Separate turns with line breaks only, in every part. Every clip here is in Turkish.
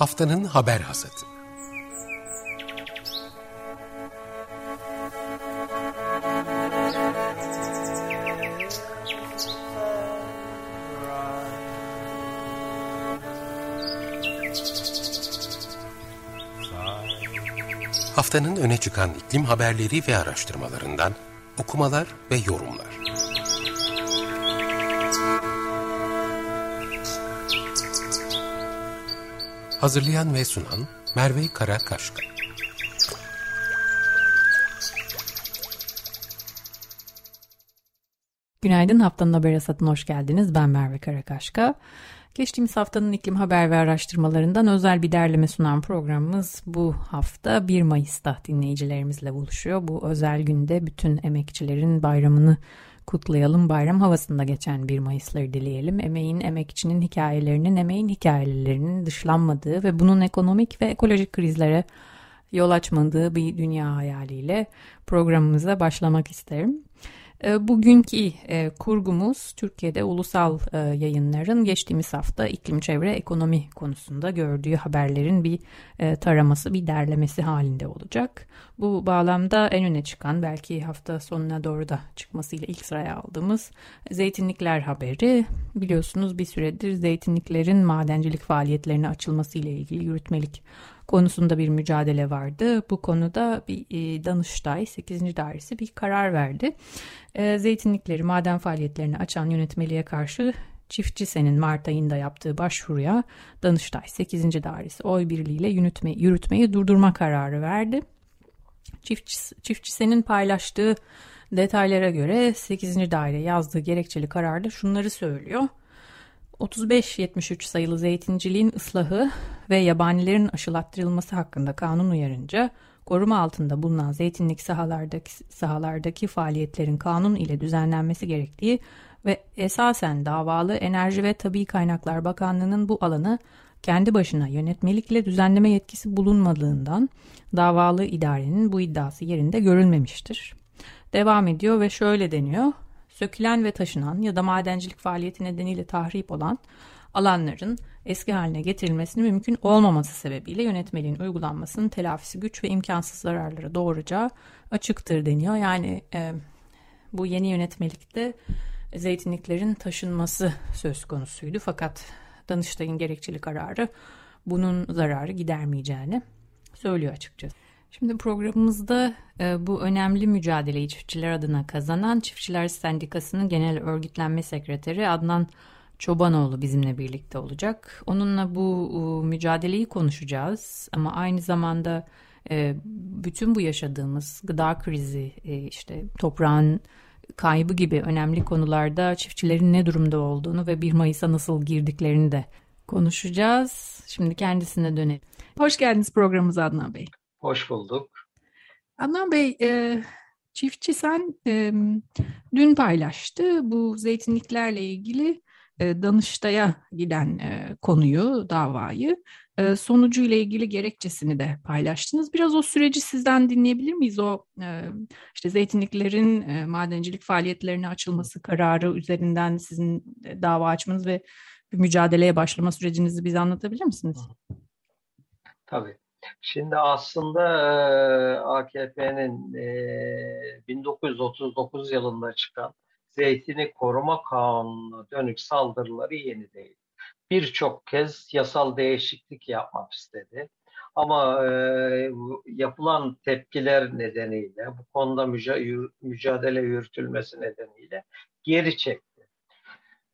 Haftanın haber hasatı. Haftanın öne çıkan iklim haberleri ve araştırmalarından okumalar ve yorumlar. Hazırlayan ve sunan Merve Karakaşka.
Günaydın haftanın haber hasatına hoş geldiniz. Ben Merve Karakaşka. Geçtiğimiz haftanın iklim haber ve araştırmalarından özel bir derleme sunan programımız bu hafta 1 Mayıs'ta dinleyicilerimizle buluşuyor. Bu özel günde bütün emekçilerin bayramını kutlayalım. Bayram havasında geçen 1 Mayıs'ları dileyelim. Emeğin, emekçinin hikayelerinin, emeğin hikayelerinin dışlanmadığı ve bunun ekonomik ve ekolojik krizlere yol açmadığı bir dünya hayaliyle programımıza başlamak isterim. Ee, bugünkü e, kurgumuz Türkiye'de ulusal e, yayınların geçtiğimiz hafta iklim çevre ekonomi konusunda gördüğü haberlerin bir e, taraması, bir derlemesi halinde olacak. Bu bağlamda en öne çıkan belki hafta sonuna doğru da çıkmasıyla ilk sıraya aldığımız zeytinlikler haberi. Biliyorsunuz bir süredir zeytinliklerin madencilik faaliyetlerine açılması ile ilgili yürütmelik konusunda bir mücadele vardı. Bu konuda bir e, Danıştay 8. Dairesi bir karar verdi. E, zeytinlikleri maden faaliyetlerini açan yönetmeliğe karşı Çiftçi Sen'in Mart ayında yaptığı başvuruya Danıştay 8. Dairesi oy birliğiyle yürütme, yürütmeyi durdurma kararı verdi. Çiftçi, Çiftçi Sen'in paylaştığı detaylara göre 8. daire yazdığı gerekçeli kararda şunları söylüyor. 35-73 sayılı zeytinciliğin ıslahı ve yabanilerin aşılattırılması hakkında kanun uyarınca koruma altında bulunan zeytinlik sahalardaki, sahalardaki faaliyetlerin kanun ile düzenlenmesi gerektiği ve esasen davalı Enerji ve Tabi Kaynaklar Bakanlığı'nın bu alanı kendi başına yönetmelikle düzenleme yetkisi bulunmadığından davalı idarenin bu iddiası yerinde görülmemiştir. Devam ediyor ve şöyle deniyor sökülen ve taşınan ya da madencilik faaliyeti nedeniyle tahrip olan alanların eski haline getirilmesinin mümkün olmaması sebebiyle yönetmeliğin uygulanmasının telafisi güç ve imkansız zararlara doğuracağı açıktır deniyor. Yani e, bu yeni yönetmelikte zeytinliklerin taşınması söz konusuydu fakat Danıştay'ın gerekçeli kararı bunun zararı gidermeyeceğini söylüyor açıkçası. Şimdi programımızda e, bu önemli mücadeleyi çiftçiler adına kazanan Çiftçiler Sendikası'nın genel örgütlenme sekreteri Adnan Çobanoğlu bizimle birlikte olacak. Onunla bu mücadeleyi konuşacağız ama aynı zamanda e, bütün bu yaşadığımız gıda krizi, e, işte toprağın kaybı gibi önemli konularda çiftçilerin ne durumda olduğunu ve 1 Mayıs'a nasıl girdiklerini de konuşacağız. Şimdi kendisine dönelim. Hoş geldiniz programımıza Adnan Bey.
Hoş bulduk.
Adnan Bey, e, çiftçi sen e, dün paylaştı bu zeytinliklerle ilgili e, Danıştay'a giden e, konuyu, davayı. E, sonucu ile ilgili gerekçesini de paylaştınız. Biraz o süreci sizden dinleyebilir miyiz? O e, işte zeytinliklerin e, madencilik faaliyetlerine açılması kararı üzerinden sizin e, dava açmanız ve bir mücadeleye başlama sürecinizi bize anlatabilir misiniz?
Tabii. Şimdi aslında AKP'nin 1939 yılında çıkan Zeytini Koruma Kanunu'na dönük saldırıları yeni değil. Birçok kez yasal değişiklik yapmak istedi. Ama e, yapılan tepkiler nedeniyle, bu konuda mücadele yürütülmesi nedeniyle geri çekti.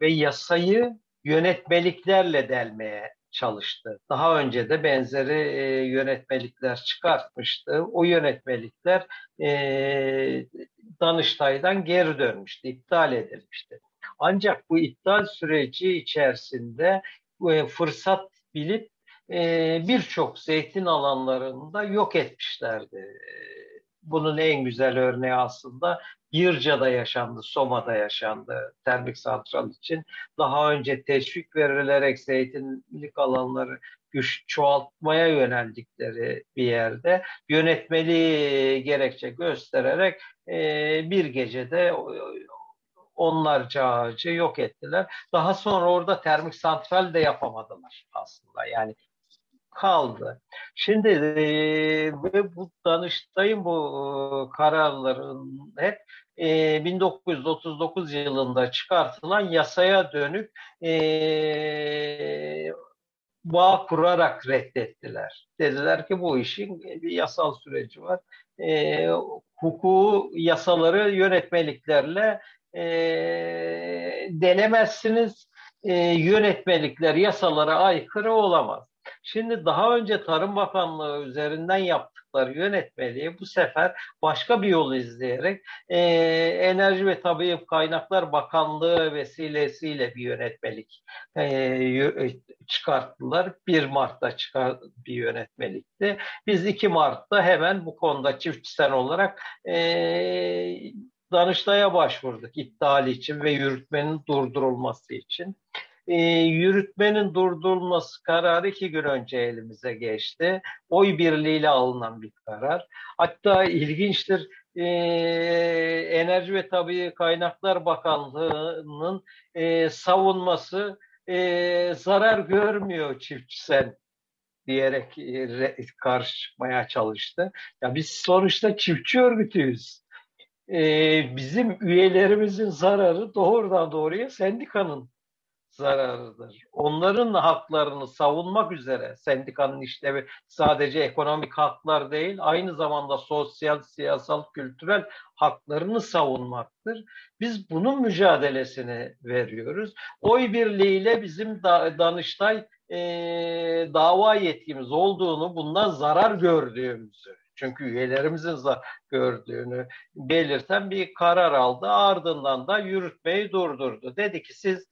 Ve yasayı yönetmeliklerle delmeye çalıştı. Daha önce de benzeri e, yönetmelikler çıkartmıştı. O yönetmelikler e, Danıştay'dan geri dönmüştü, iptal edilmişti. Ancak bu iptal süreci içerisinde e, fırsat bilip e, birçok zeytin alanlarında yok etmişlerdi bunun en güzel örneği aslında Yırca'da yaşandı, Soma'da yaşandı termik santral için. Daha önce teşvik verilerek zeytinlik alanları güç çoğaltmaya yöneldikleri bir yerde yönetmeli gerekçe göstererek e, bir gecede onlarca ağacı yok ettiler. Daha sonra orada termik santral de yapamadılar aslında. Yani kaldı. Şimdi e, bu Danıştay'ın bu e, kararların hep e, 1939 yılında çıkartılan yasaya dönük e, bağ kurarak reddettiler. Dediler ki bu işin bir yasal süreci var. E, hukuku, yasaları yönetmeliklerle e, denemezsiniz. E, yönetmelikler yasalara aykırı olamaz. Şimdi daha önce Tarım Bakanlığı üzerinden yaptıkları yönetmeliği bu sefer başka bir yol izleyerek e, Enerji ve Tabii Kaynaklar Bakanlığı vesilesiyle bir yönetmelik e, e çıkarttılar. 1 Mart'ta çıkar bir yönetmelikti. Biz 2 Mart'ta hemen bu konuda çiftçisel olarak e, Danıştay'a başvurduk iptal için ve yürütmenin durdurulması için e, yürütmenin durdurulması kararı iki gün önce elimize geçti. Oy birliğiyle alınan bir karar. Hatta ilginçtir e, Enerji ve Tabii Kaynaklar Bakanlığı'nın e, savunması e, zarar görmüyor çiftçisel diyerek e, karşı çıkmaya çalıştı. Ya biz sonuçta çiftçi örgütüyüz. Ee, bizim üyelerimizin zararı doğrudan doğruya sendikanın zararıdır. Onların haklarını savunmak üzere sendikanın işlevi sadece ekonomik haklar değil, aynı zamanda sosyal, siyasal, kültürel haklarını savunmaktır. Biz bunun mücadelesini veriyoruz. Oy birliğiyle bizim da, Danıştay e, dava yetkimiz olduğunu, bundan zarar gördüğümüzü çünkü üyelerimizin gördüğünü belirten bir karar aldı. Ardından da yürütmeyi durdurdu. Dedi ki siz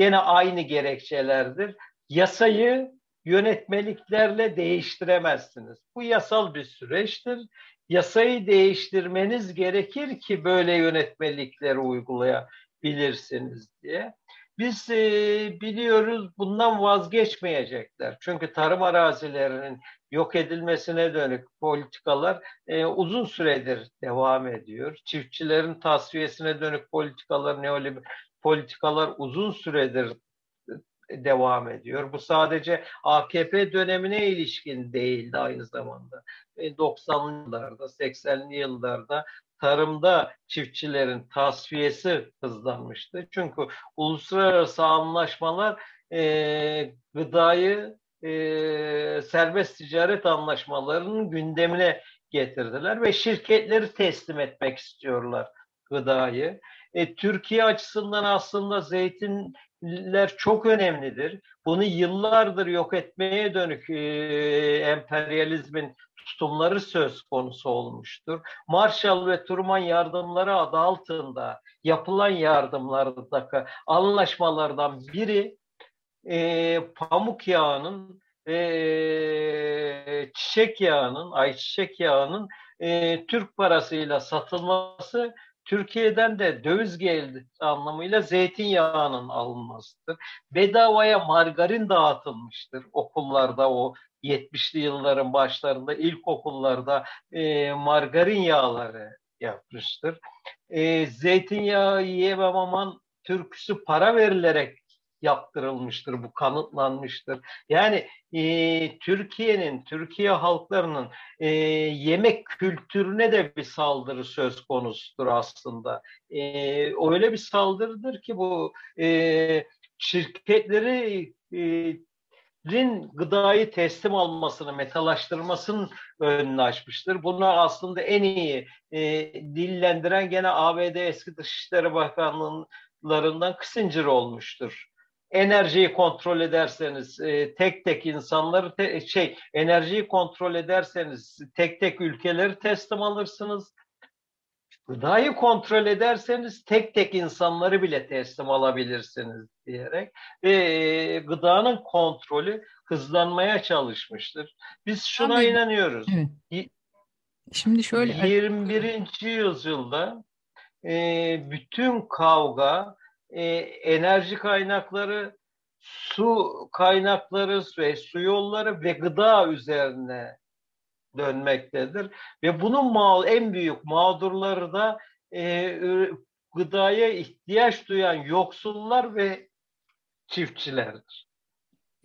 gene aynı gerekçelerdir. Yasayı yönetmeliklerle değiştiremezsiniz. Bu yasal bir süreçtir. Yasayı değiştirmeniz gerekir ki böyle yönetmelikleri uygulayabilirsiniz diye. Biz e, biliyoruz bundan vazgeçmeyecekler. Çünkü tarım arazilerinin yok edilmesine dönük politikalar e, uzun süredir devam ediyor. Çiftçilerin tasfiyesine dönük politikalar, neoliberal politikalar uzun süredir devam ediyor. Bu sadece AKP dönemine ilişkin değildi aynı zamanda. 90'lı e, yıllarda, 80'li yıllarda tarımda çiftçilerin tasfiyesi hızlanmıştı. Çünkü uluslararası anlaşmalar e, gıdayı e, serbest ticaret anlaşmalarının gündemine getirdiler ve şirketleri teslim etmek istiyorlar gıdayı. E, Türkiye açısından aslında zeytinler çok önemlidir. Bunu yıllardır yok etmeye dönük e, emperyalizmin tutumları söz konusu olmuştur. Marshall ve Truman yardımları adı altında yapılan yardımlardaki anlaşmalardan biri e, pamuk yağının e, çiçek yağının, ayçiçek yağının e, Türk parasıyla satılması Türkiye'den de döviz geldi anlamıyla zeytinyağının alınmasıdır. Bedavaya margarin dağıtılmıştır okullarda o 70'li yılların başlarında ilkokullarda e, margarin yağları yapmıştır. E, zeytinyağı yiyemem aman türküsü para verilerek yaptırılmıştır, bu kanıtlanmıştır. Yani e, Türkiye'nin, Türkiye halklarının e, yemek kültürüne de bir saldırı söz konusudur aslında. E, öyle bir saldırıdır ki bu e, şirketleri e, rin gıdayı teslim almasını, metalaştırmasının önünü açmıştır. Bunu aslında en iyi e, dillendiren gene ABD eski Dışişleri Bakanlığı'ndan Kissinger olmuştur enerjiyi kontrol ederseniz e, tek tek insanları te, şey enerjiyi kontrol ederseniz tek tek ülkeleri teslim alırsınız. Gıdayı kontrol ederseniz tek tek insanları bile teslim alabilirsiniz diyerek e, gıdanın kontrolü hızlanmaya çalışmıştır. Biz şuna Abi, inanıyoruz. Evet. Şimdi şöyle 21. yüzyılda e, bütün kavga e, enerji kaynakları, su kaynakları ve su yolları ve gıda üzerine dönmektedir. Ve bunun mal en büyük mağdurları da e, gıdaya ihtiyaç duyan yoksullar ve çiftçilerdir.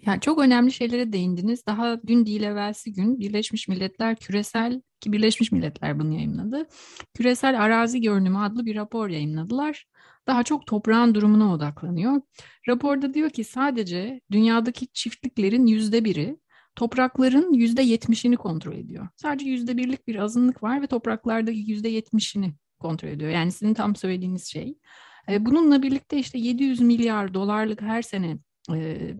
Yani çok önemli şeylere değindiniz. Daha dün değil evvelsi gün Birleşmiş Milletler küresel ki Birleşmiş Milletler bunu yayınladı. Küresel Arazi Görünümü adlı bir rapor yayınladılar. Daha çok toprağın durumuna odaklanıyor. Raporda diyor ki sadece dünyadaki çiftliklerin yüzde biri toprakların yüzde yetmişini kontrol ediyor. Sadece yüzde birlik bir azınlık var ve topraklardaki yüzde yetmişini kontrol ediyor. Yani sizin tam söylediğiniz şey. E, bununla birlikte işte 700 milyar dolarlık her sene e,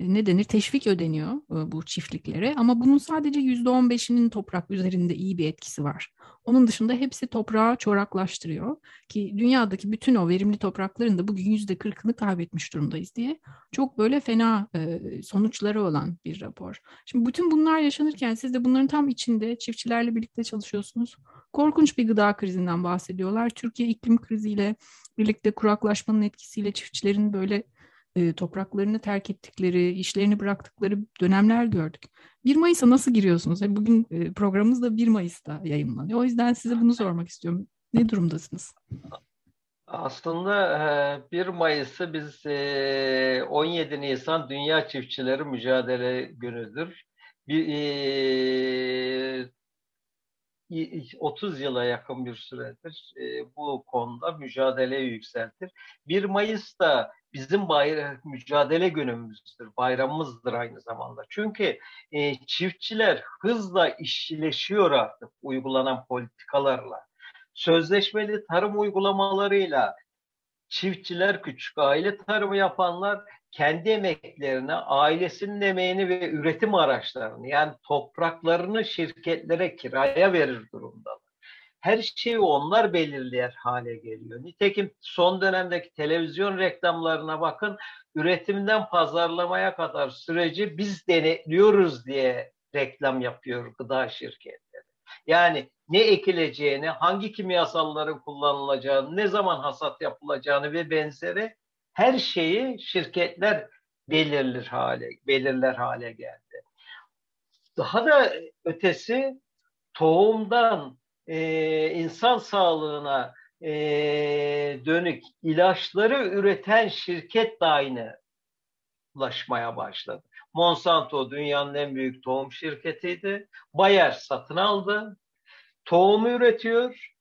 ne denir teşvik ödeniyor e, bu çiftliklere ama bunun sadece yüzde on beşinin toprak üzerinde iyi bir etkisi var. Onun dışında hepsi toprağı çoraklaştırıyor ki dünyadaki bütün o verimli toprakların da bugün yüzde kırkını kaybetmiş durumdayız diye çok böyle fena e, sonuçları olan bir rapor. Şimdi bütün bunlar yaşanırken siz de bunların tam içinde çiftçilerle birlikte çalışıyorsunuz. Korkunç bir gıda krizinden bahsediyorlar. Türkiye iklim kriziyle birlikte kuraklaşmanın etkisiyle çiftçilerin böyle e, topraklarını terk ettikleri, işlerini bıraktıkları dönemler gördük. 1 Mayıs'a nasıl giriyorsunuz? Yani bugün e, programımız da 1 Mayıs'ta yayınlanıyor. O yüzden size bunu sormak istiyorum. Ne durumdasınız?
Aslında 1 e, Mayıs'ı biz 17 e, Nisan Dünya Çiftçileri Mücadele Günü'dür. Bir, 30 yıla yakın bir süredir bu konuda mücadeleyi yükseltir. 1 Mayıs'ta bizim bayram, mücadele günümüzdür, bayramımızdır aynı zamanda. Çünkü e, çiftçiler hızla işleşiyor artık uygulanan politikalarla. Sözleşmeli tarım uygulamalarıyla çiftçiler, küçük aile tarımı yapanlar kendi emeklerini, ailesinin emeğini ve üretim araçlarını yani topraklarını şirketlere kiraya verir durumdalar her şeyi onlar belirleyer hale geliyor. Nitekim son dönemdeki televizyon reklamlarına bakın üretimden pazarlamaya kadar süreci biz denetliyoruz diye reklam yapıyor gıda şirketleri. Yani ne ekileceğini, hangi kimyasalların kullanılacağını, ne zaman hasat yapılacağını ve benzeri her şeyi şirketler belirler hale, belirler hale geldi. Daha da ötesi tohumdan e, insan sağlığına e, dönük ilaçları üreten şirket de aynı ulaşmaya başladı. Monsanto dünyanın en büyük tohum şirketiydi. Bayer satın aldı. Tohumu üretiyor.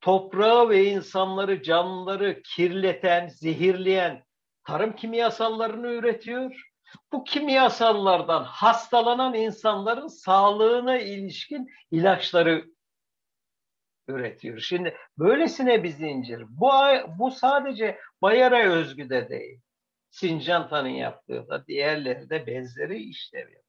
Toprağı ve insanları, canlıları kirleten, zehirleyen tarım kimyasallarını üretiyor. Bu kimyasallardan hastalanan insanların sağlığına ilişkin ilaçları üretiyor. Şimdi böylesine bir zincir. Bu, bu sadece Bayar'a özgü de değil. Sincantan'ın yaptığı da diğerleri de benzeri işlev yapıyor.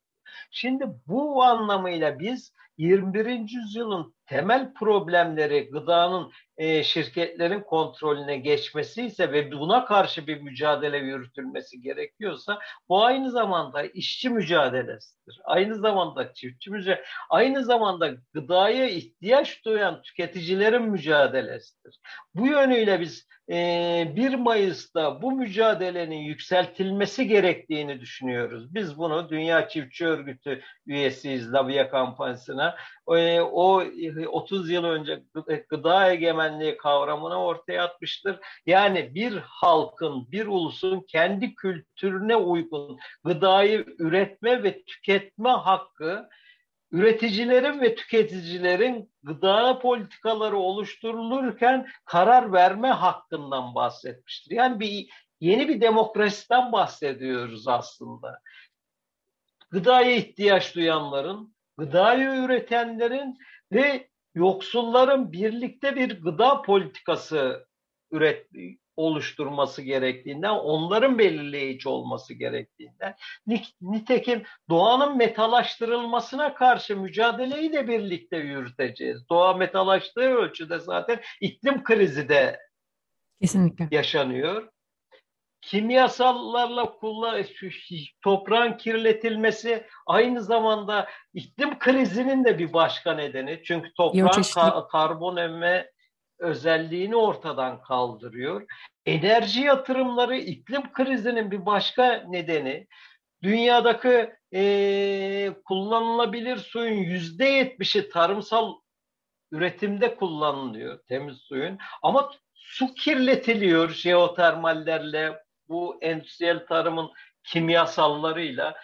Şimdi bu anlamıyla biz 21. yüzyılın temel problemleri gıdanın e, şirketlerin kontrolüne geçmesi ise ve buna karşı bir mücadele yürütülmesi gerekiyorsa bu aynı zamanda işçi mücadelesidir. Aynı zamanda çiftçi mücadelesi, aynı zamanda gıdaya ihtiyaç duyan tüketicilerin mücadelesidir. Bu yönüyle biz e, 1 Mayıs'ta bu mücadelenin yükseltilmesi gerektiğini düşünüyoruz. Biz bunu Dünya Çiftçi Örgütü üyesiyiz Labia kampanyasına. E, o 30 yıl önce gıda egemenliği kavramını ortaya atmıştır. Yani bir halkın, bir ulusun kendi kültürüne uygun gıdayı üretme ve tüketme hakkı üreticilerin ve tüketicilerin gıda politikaları oluşturulurken karar verme hakkından bahsetmiştir. Yani bir yeni bir demokrasiden bahsediyoruz aslında. Gıdaya ihtiyaç duyanların, gıdayı üretenlerin ve yoksulların birlikte bir gıda politikası üret oluşturması gerektiğinden, onların belirleyici olması gerektiğinden, nitekim doğanın metalaştırılmasına karşı mücadeleyi de birlikte yürüteceğiz. Doğa metalaştığı ölçüde zaten iklim krizi de Kesinlikle. yaşanıyor kimyasallarla kullan toprağın kirletilmesi aynı zamanda iklim krizinin de bir başka nedeni. Çünkü toprağın ka- karbon emme özelliğini ortadan kaldırıyor. Enerji yatırımları iklim krizinin bir başka nedeni. Dünyadaki e, kullanılabilir suyun yüzde yetmişi tarımsal üretimde kullanılıyor temiz suyun. Ama su kirletiliyor jeotermallerle, bu endüstriyel tarımın kimyasallarıyla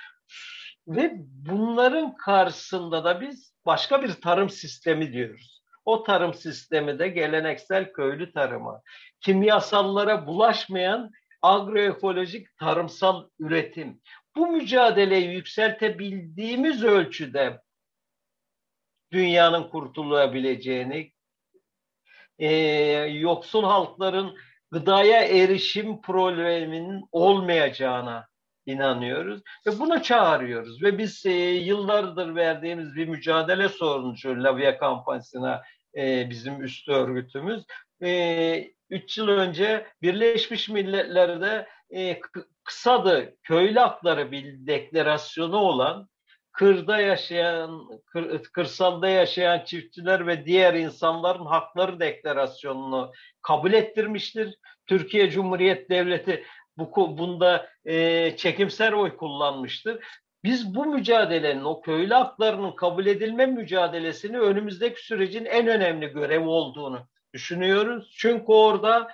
ve bunların karşısında da biz başka bir tarım sistemi diyoruz. O tarım sistemi de geleneksel köylü tarımı, kimyasallara bulaşmayan agroekolojik tarımsal üretim. Bu mücadeleyi yükseltebildiğimiz ölçüde dünyanın kurtulabileceğini, e, yoksul halkların gıdaya erişim probleminin olmayacağına inanıyoruz ve buna çağırıyoruz. Ve biz e, yıllardır verdiğimiz bir mücadele sonucu Lavia kampanyasına e, bizim üst örgütümüz. E, üç yıl önce Birleşmiş Milletler'de e, kısadı köylü hakları bir deklarasyonu olan kırda yaşayan, kır, kırsalda yaşayan çiftçiler ve diğer insanların hakları deklarasyonunu kabul ettirmiştir. Türkiye Cumhuriyet Devleti bu bunda e, çekimser oy kullanmıştır. Biz bu mücadelenin, o köylü haklarının kabul edilme mücadelesini önümüzdeki sürecin en önemli görevi olduğunu düşünüyoruz. Çünkü orada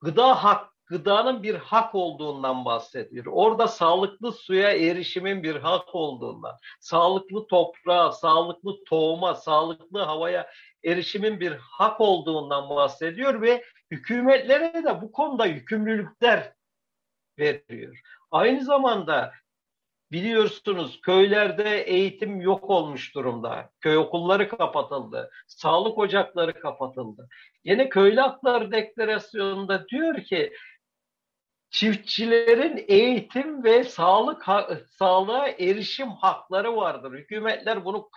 gıda hak gıdanın bir hak olduğundan bahsediyor. Orada sağlıklı suya erişimin bir hak olduğundan, sağlıklı toprağa, sağlıklı tohuma, sağlıklı havaya erişimin bir hak olduğundan bahsediyor ve hükümetlere de bu konuda yükümlülükler veriyor. Aynı zamanda Biliyorsunuz köylerde eğitim yok olmuş durumda. Köy okulları kapatıldı. Sağlık ocakları kapatıldı. Yine Köylü Hakları Deklarasyonu'nda diyor ki çiftçilerin eğitim ve sağlık sağlığa erişim hakları vardır. Hükümetler bunu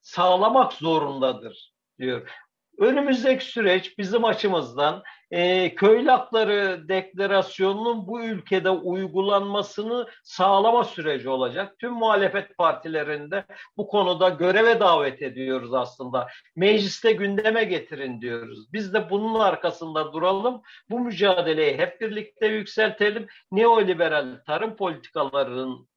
sağlamak zorundadır diyor. Önümüzdeki süreç bizim açımızdan e, köylü hakları deklarasyonunun bu ülkede uygulanmasını sağlama süreci olacak. Tüm muhalefet partilerinde bu konuda göreve davet ediyoruz aslında. Mecliste gündeme getirin diyoruz. Biz de bunun arkasında duralım. Bu mücadeleyi hep birlikte yükseltelim. Neoliberal tarım politikalarının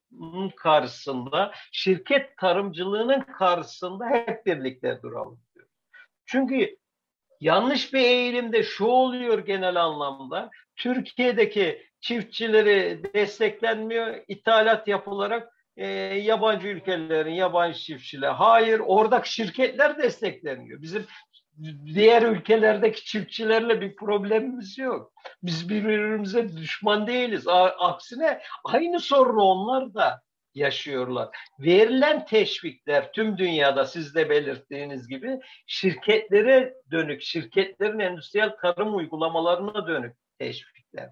karşısında, şirket tarımcılığının karşısında hep birlikte duralım. Çünkü yanlış bir eğilimde şu oluyor genel anlamda. Türkiye'deki çiftçileri desteklenmiyor, ithalat yapılarak e, yabancı ülkelerin yabancı çiftçiler. Hayır, oradaki şirketler destekleniyor. Bizim diğer ülkelerdeki çiftçilerle bir problemimiz yok. Biz birbirimize düşman değiliz. Aksine aynı sorunu onlar da yaşıyorlar. Verilen teşvikler tüm dünyada siz de belirttiğiniz gibi şirketlere dönük, şirketlerin endüstriyel tarım uygulamalarına dönük teşvikler.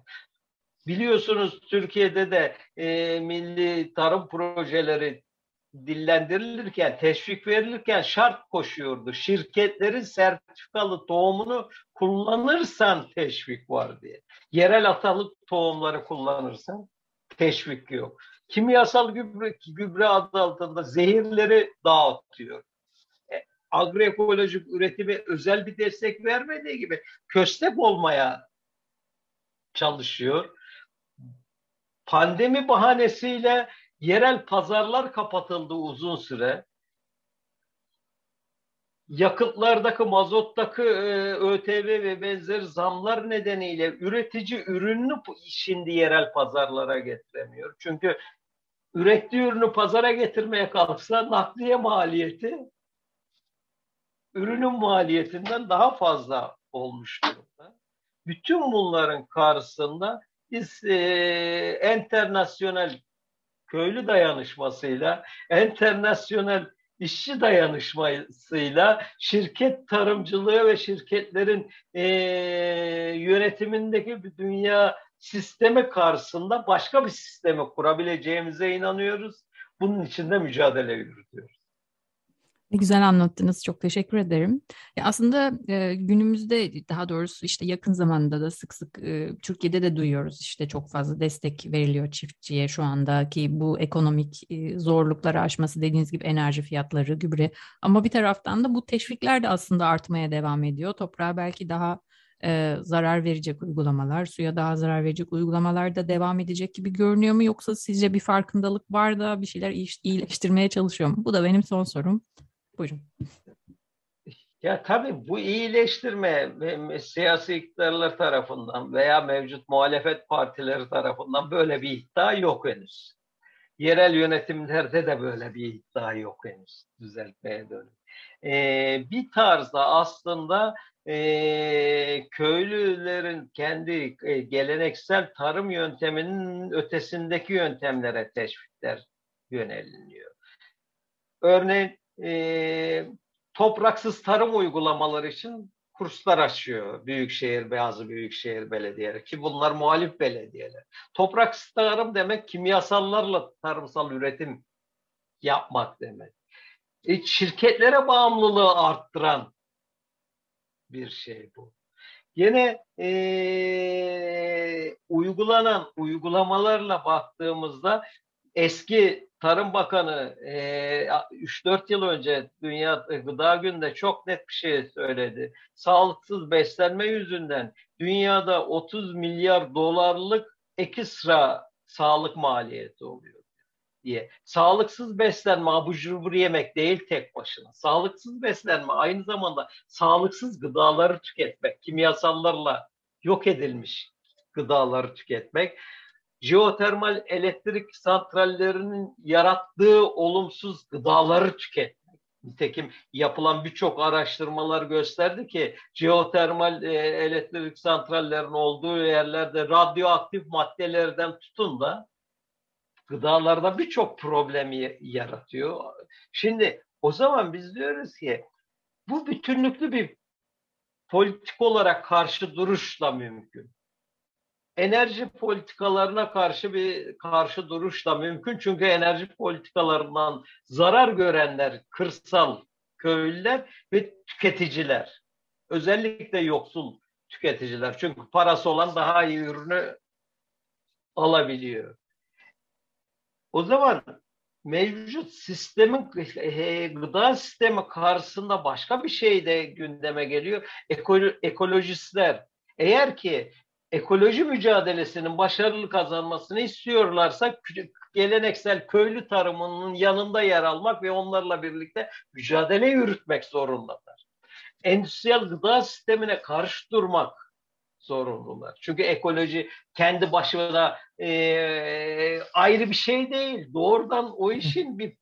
Biliyorsunuz Türkiye'de de e, milli tarım projeleri dillendirilirken, teşvik verilirken şart koşuyordu. Şirketlerin sertifikalı tohumunu kullanırsan teşvik var diye. Yerel atalık tohumları kullanırsan teşvik yok kimyasal gübre, gübre adı altında zehirleri dağıtıyor. E, agroekolojik üretime özel bir destek vermediği gibi köstek olmaya çalışıyor. Pandemi bahanesiyle yerel pazarlar kapatıldı uzun süre yakıtlardaki, mazottaki e, ÖTV ve benzer zamlar nedeniyle üretici ürününü şimdi yerel pazarlara getiremiyor. Çünkü ürettiği ürünü pazara getirmeye kalksa nakliye maliyeti ürünün maliyetinden daha fazla olmuş durumda. Bütün bunların karşısında biz e, enternasyonel köylü dayanışmasıyla, enternasyonel işçi dayanışmasıyla şirket tarımcılığı ve şirketlerin e, yönetimindeki bir dünya sistemi karşısında başka bir sistemi kurabileceğimize inanıyoruz. Bunun için de mücadele yürütüyoruz.
Ne güzel anlattınız. Çok teşekkür ederim. Ya aslında e, günümüzde daha doğrusu işte yakın zamanda da sık sık e, Türkiye'de de duyuyoruz işte çok fazla destek veriliyor çiftçiye şu anda ki bu ekonomik e, zorlukları aşması dediğiniz gibi enerji fiyatları, gübre ama bir taraftan da bu teşvikler de aslında artmaya devam ediyor. Toprağa belki daha e, zarar verecek uygulamalar, suya daha zarar verecek uygulamalar da devam edecek gibi görünüyor mu? Yoksa sizce bir farkındalık var da bir şeyler iyileştirmeye çalışıyor mu? Bu da benim son sorum. Buyurun.
Ya tabii bu iyileştirme siyasi iktidarlar tarafından veya mevcut muhalefet partileri tarafından böyle bir iddia yok henüz. Yerel yönetimlerde de böyle bir iddia yok henüz düzeltmeye dönük. Ee, bir tarzda aslında e, köylülerin kendi e, geleneksel tarım yönteminin ötesindeki yöntemlere teşvikler yöneliniyor. Örneğin e, topraksız tarım uygulamaları için kurslar açıyor büyükşehir, bazı büyükşehir belediyeleri ki bunlar muhalif belediyeler. Topraksız tarım demek kimyasallarla tarımsal üretim yapmak demek. E, şirketlere bağımlılığı arttıran bir şey bu. Yine e, uygulanan uygulamalarla baktığımızda eski Tarım Bakanı e, 3-4 yıl önce Dünya Gıda Günü'nde çok net bir şey söyledi. Sağlıksız beslenme yüzünden dünyada 30 milyar dolarlık ekstra sağlık maliyeti oluyor diye. Sağlıksız beslenme abur cubur yemek değil tek başına. Sağlıksız beslenme aynı zamanda sağlıksız gıdaları tüketmek, kimyasallarla yok edilmiş gıdaları tüketmek jeotermal elektrik santrallerinin yarattığı olumsuz gıdaları tüketmek. Nitekim yapılan birçok araştırmalar gösterdi ki jeotermal e, elektrik santrallerin olduğu yerlerde radyoaktif maddelerden tutun da gıdalarda birçok problemi yaratıyor. Şimdi o zaman biz diyoruz ki bu bütünlüklü bir politik olarak karşı duruşla mümkün enerji politikalarına karşı bir karşı duruş da mümkün. Çünkü enerji politikalarından zarar görenler kırsal köylüler ve tüketiciler. Özellikle yoksul tüketiciler. Çünkü parası olan daha iyi ürünü alabiliyor. O zaman mevcut sistemin gıda sistemi karşısında başka bir şey de gündeme geliyor. Ekolo, ekolojistler eğer ki ekoloji mücadelesinin başarılı kazanmasını istiyorlarsa geleneksel köylü tarımının yanında yer almak ve onlarla birlikte mücadele yürütmek zorundalar. Endüstriyel gıda sistemine karşı durmak zorunlular. Çünkü ekoloji kendi başına e, ayrı bir şey değil. Doğrudan o işin bir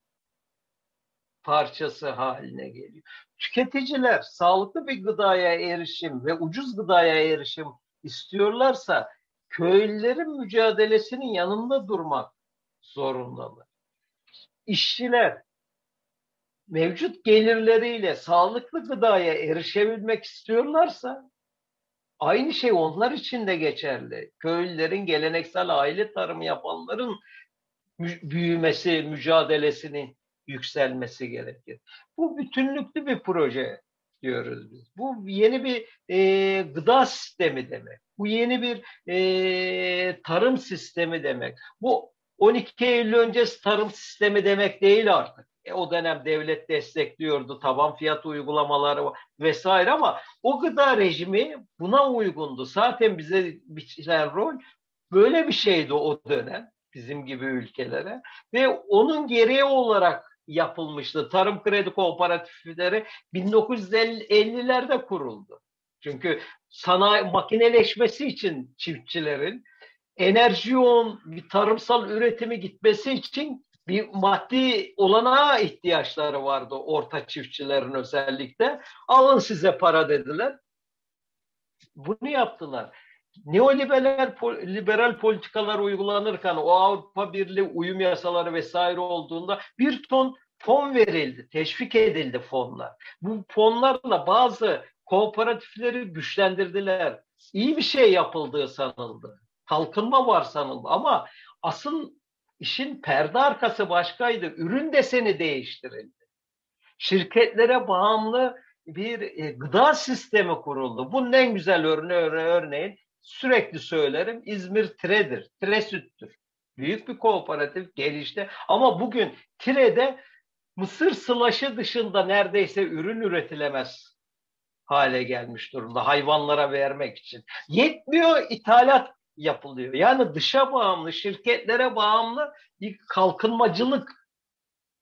parçası haline geliyor. Tüketiciler sağlıklı bir gıdaya erişim ve ucuz gıdaya erişim istiyorlarsa köylülerin mücadelesinin yanında durmak zorundalar. İşçiler mevcut gelirleriyle sağlıklı gıdaya erişebilmek istiyorlarsa aynı şey onlar için de geçerli. Köylülerin geleneksel aile tarımı yapanların büyümesi, mücadelesinin yükselmesi gerekir. Bu bütünlüklü bir proje diyoruz biz. Bu yeni bir e, gıda sistemi demek. Bu yeni bir e, tarım sistemi demek. Bu 12 Eylül öncesi tarım sistemi demek değil artık. E, o dönem devlet destekliyordu, taban fiyat uygulamaları vesaire ama o gıda rejimi buna uygundu. Zaten bize biçilen rol böyle bir şeydi o dönem bizim gibi ülkelere ve onun gereği olarak yapılmıştı. Tarım kredi kooperatifleri 1950'lerde kuruldu. Çünkü sanayi makineleşmesi için çiftçilerin enerji yoğun bir tarımsal üretimi gitmesi için bir maddi olanağa ihtiyaçları vardı orta çiftçilerin özellikle. Alın size para dediler. Bunu yaptılar neoliberal liberal politikalar uygulanırken o Avrupa Birliği uyum yasaları vesaire olduğunda bir ton fon verildi, teşvik edildi fonlar. Bu fonlarla bazı kooperatifleri güçlendirdiler. İyi bir şey yapıldığı sanıldı. Kalkınma var sanıldı ama asıl işin perde arkası başkaydı. Ürün deseni değiştirildi. Şirketlere bağımlı bir e, gıda sistemi kuruldu. Bunun en güzel örneği örneğin sürekli söylerim İzmir Tire'dir. Tire süttür. Büyük bir kooperatif gelişti. Ama bugün Tire'de mısır sılaşı dışında neredeyse ürün üretilemez hale gelmiş durumda hayvanlara vermek için. Yetmiyor ithalat yapılıyor. Yani dışa bağımlı, şirketlere bağımlı bir kalkınmacılık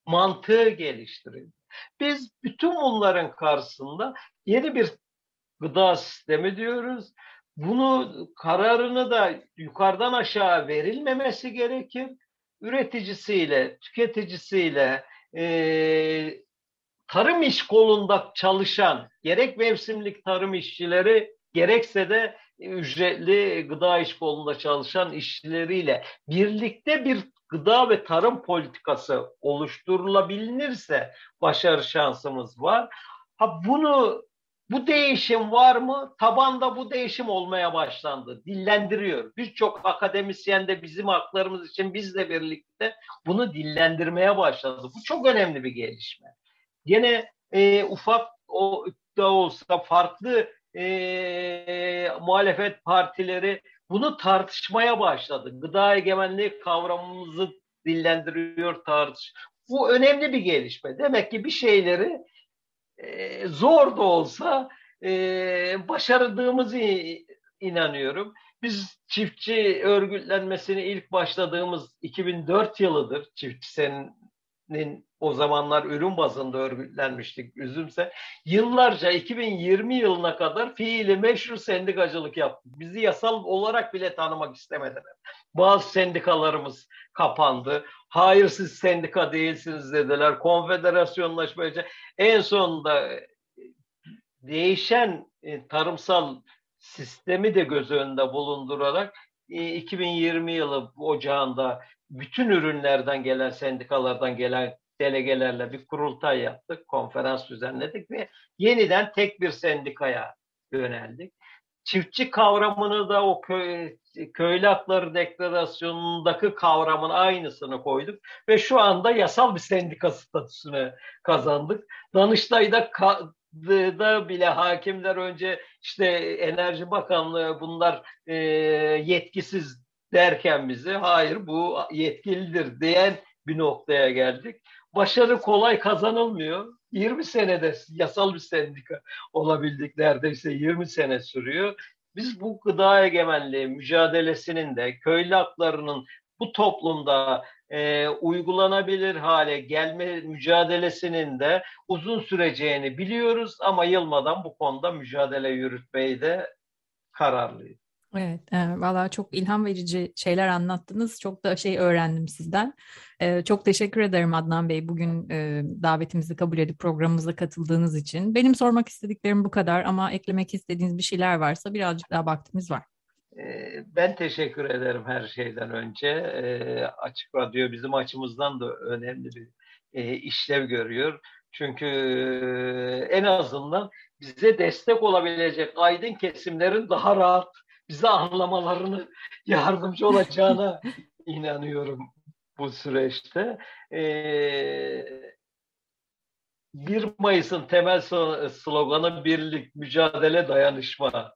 mantığı geliştirildi. Biz bütün bunların karşısında yeni bir gıda sistemi diyoruz. Bunu kararını da yukarıdan aşağı verilmemesi gerekir. Üreticisiyle, tüketicisiyle, e, tarım iş kolunda çalışan gerek mevsimlik tarım işçileri gerekse de ücretli gıda iş kolunda çalışan işçileriyle birlikte bir gıda ve tarım politikası oluşturulabilirse başarı şansımız var. Ha bunu bu değişim var mı? Tabanda bu değişim olmaya başlandı. Dillendiriyor. Birçok akademisyen de bizim haklarımız için bizle birlikte bunu dillendirmeye başladı. Bu çok önemli bir gelişme. Yine e, ufak o da olsa farklı e, muhalefet partileri bunu tartışmaya başladı. Gıda egemenliği kavramımızı dillendiriyor tartış. Bu önemli bir gelişme. Demek ki bir şeyleri e, zor da olsa e, başardığımızı inanıyorum. Biz çiftçi örgütlenmesini ilk başladığımız 2004 yılıdır. Çiftçi senin o zamanlar ürün bazında örgütlenmiştik üzümse. Yıllarca 2020 yılına kadar fiili meşru sendikacılık yaptık. Bizi yasal olarak bile tanımak istemediler. Bazı sendikalarımız kapandı. Hayır siz sendika değilsiniz dediler. Konfederasyonlaşmayacak. En sonunda değişen e, tarımsal sistemi de göz önünde bulundurarak 2020 e, yılı ocağında bütün ürünlerden gelen sendikalardan gelen delegelerle bir kurultay yaptık, konferans düzenledik ve yeniden tek bir sendikaya yöneldik. Çiftçi kavramını da o köy, köylü hakları deklarasyonundaki kavramın aynısını koyduk ve şu anda yasal bir sendika statüsüne kazandık. Danıştay'da da bile hakimler önce işte Enerji Bakanlığı bunlar e, yetkisiz derken bize hayır bu yetkilidir diyen bir noktaya geldik başarı kolay kazanılmıyor. 20 senede yasal bir sendika olabildik neredeyse 20 sene sürüyor. Biz bu gıda egemenliği mücadelesinin de köylü haklarının bu toplumda e, uygulanabilir hale gelme mücadelesinin de uzun süreceğini biliyoruz ama yılmadan bu konuda mücadele yürütmeyi de kararlıyız.
Evet, e, valla çok ilham verici şeyler anlattınız. Çok da şey öğrendim sizden. E, çok teşekkür ederim Adnan Bey bugün e, davetimizi kabul edip programımıza katıldığınız için. Benim sormak istediklerim bu kadar ama eklemek istediğiniz bir şeyler varsa birazcık daha vaktimiz var.
E, ben teşekkür ederim her şeyden önce. E, Açık Radyo bizim açımızdan da önemli bir e, işlev görüyor. Çünkü en azından bize destek olabilecek aydın kesimlerin daha rahat bize anlamalarını yardımcı olacağına inanıyorum bu süreçte. Ee, 1 Mayıs'ın temel sloganı birlik, mücadele, dayanışma.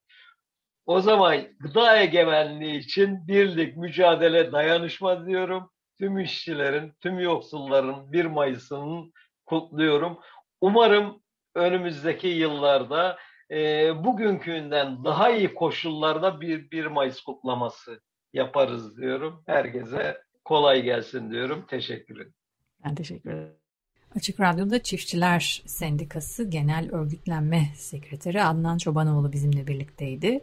O zaman gıda egemenliği için birlik, mücadele, dayanışma diyorum. Tüm işçilerin, tüm yoksulların 1 Mayıs'ını kutluyorum. Umarım önümüzdeki yıllarda e, bugünkünden daha iyi koşullarda bir 1 Mayıs kutlaması yaparız diyorum. Herkese kolay gelsin diyorum. Teşekkür ederim.
Ben teşekkür ederim. Açık Radyo'da Çiftçiler Sendikası Genel Örgütlenme Sekreteri Adnan Çobanoğlu bizimle birlikteydi.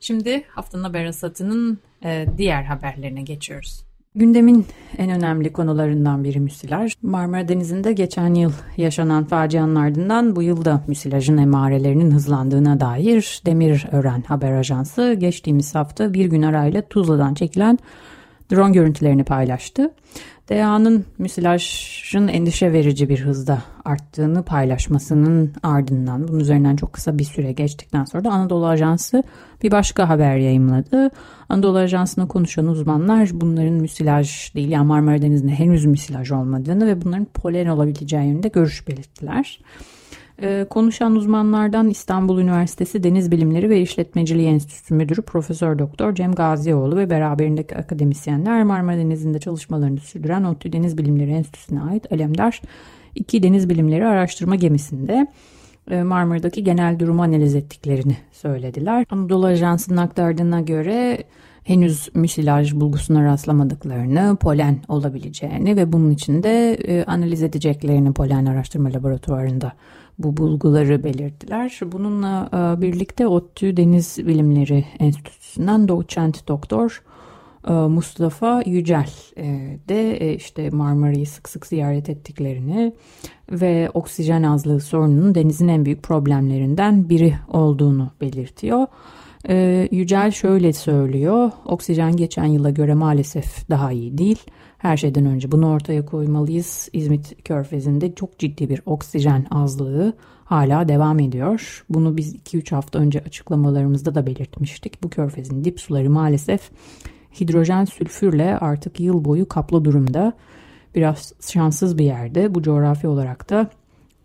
Şimdi haftanın haber hasatının e, diğer haberlerine geçiyoruz. Gündemin en önemli konularından biri müsilaj. Marmara Denizi'nde geçen yıl yaşanan facianın ardından bu yılda müsilajın emarelerinin hızlandığına dair Demir Ören Haber Ajansı geçtiğimiz hafta bir gün arayla Tuzla'dan çekilen drone görüntülerini paylaştı. DA'nın müsilajın endişe verici bir hızda arttığını paylaşmasının ardından bunun üzerinden çok kısa bir süre geçtikten sonra da Anadolu Ajansı bir başka haber yayımladı. Anadolu Ajansı'na konuşan uzmanlar bunların müsilaj değil yani Marmara Denizi'nde henüz müsilaj olmadığını ve bunların polen olabileceği yönünde görüş belirttiler. Ee, konuşan uzmanlardan İstanbul Üniversitesi Deniz Bilimleri ve İşletmeciliği Enstitüsü Müdürü Profesör Doktor Cem Gazioğlu ve beraberindeki akademisyenler Marmara Denizi'nde çalışmalarını sürdüren ODTÜ Deniz Bilimleri Enstitüsü'ne ait Alemdar 2 Deniz Bilimleri Araştırma Gemisi'nde e, Marmara'daki genel durumu analiz ettiklerini söylediler. Anadolu Ajansı'nın aktardığına göre henüz müsilaj bulgusuna rastlamadıklarını, polen olabileceğini ve bunun için de e, analiz edeceklerini polen araştırma laboratuvarında bu bulguları belirttiler. Bununla e, birlikte ODTÜ Deniz Bilimleri Enstitüsü'nden doçent doktor e, Mustafa Yücel e, de işte Marmara'yı sık sık ziyaret ettiklerini ve oksijen azlığı sorununun denizin en büyük problemlerinden biri olduğunu belirtiyor. Yücel şöyle söylüyor, oksijen geçen yıla göre maalesef daha iyi değil. Her şeyden önce bunu ortaya koymalıyız. İzmit Körfezi'nde çok ciddi bir oksijen azlığı hala devam ediyor. Bunu biz 2-3 hafta önce açıklamalarımızda da belirtmiştik. Bu körfezin dip suları maalesef hidrojen sülfürle artık yıl boyu kaplı durumda. Biraz şanssız bir yerde. Bu coğrafi olarak da